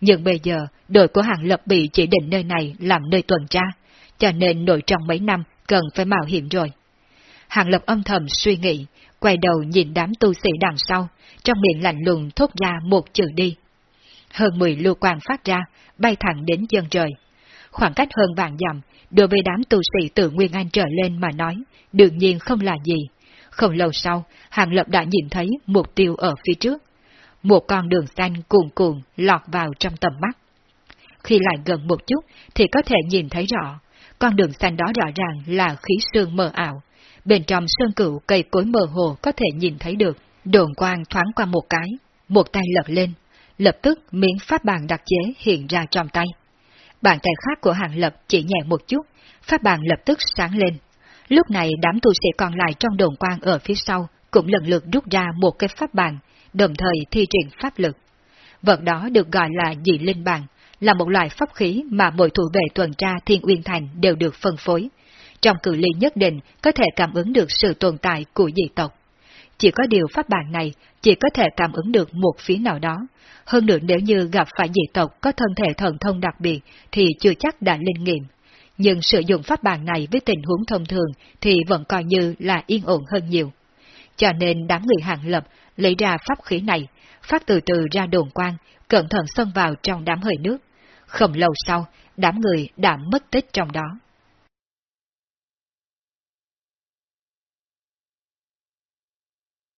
S1: Nhưng bây giờ, đội của Hàng Lập bị chỉ định nơi này làm nơi tuần tra, cho nên nội trong mấy năm cần phải mạo hiểm rồi. Hàng Lập âm thầm suy nghĩ, quay đầu nhìn đám tu sĩ đằng sau, trong miệng lạnh lùng thốt ra một chữ đi. Hơn mười lưu quang phát ra, bay thẳng đến chân trời. Khoảng cách hơn vạn dặm, đối với đám tu sĩ từ Nguyên Anh trở lên mà nói, đương nhiên không là gì. Không lâu sau, Hàng Lập đã nhìn thấy mục tiêu ở phía trước. Một con đường xanh cuồn cuộn lọt vào trong tầm mắt. Khi lại gần một chút thì có thể nhìn thấy rõ, con đường xanh đó rõ ràng là khí sương mờ ảo. Bên trong sơn cựu cây cối mờ hồ có thể nhìn thấy được, đồn quang thoáng qua một cái, một tay lật lên, lập tức miếng pháp bàn đặc chế hiện ra trong tay. Bàn tay khác của hàng lập chỉ nhẹ một chút, pháp bàn lập tức sáng lên. Lúc này đám tu sĩ còn lại trong đồn quang ở phía sau cũng lần lượt rút ra một cái pháp bàn, đồng thời thi triển pháp lực. Vật đó được gọi là dị linh bàn, là một loại pháp khí mà mỗi thủ vệ tuần tra Thiên Uyên Thành đều được phân phối. Trong cự ly nhất định có thể cảm ứng được sự tồn tại của dị tộc. Chỉ có điều pháp bản này chỉ có thể cảm ứng được một phía nào đó. Hơn nữa nếu như gặp phải dị tộc có thân thể thần thông đặc biệt thì chưa chắc đã linh nghiệm. Nhưng sử dụng pháp bản này với tình huống thông thường thì vẫn coi như là yên ổn hơn nhiều. Cho nên đám người hạng lập lấy ra pháp khí này, phát từ từ ra đồn quang, cẩn thận xông vào trong đám hơi nước. Không lâu sau, đám người đã mất tích trong đó.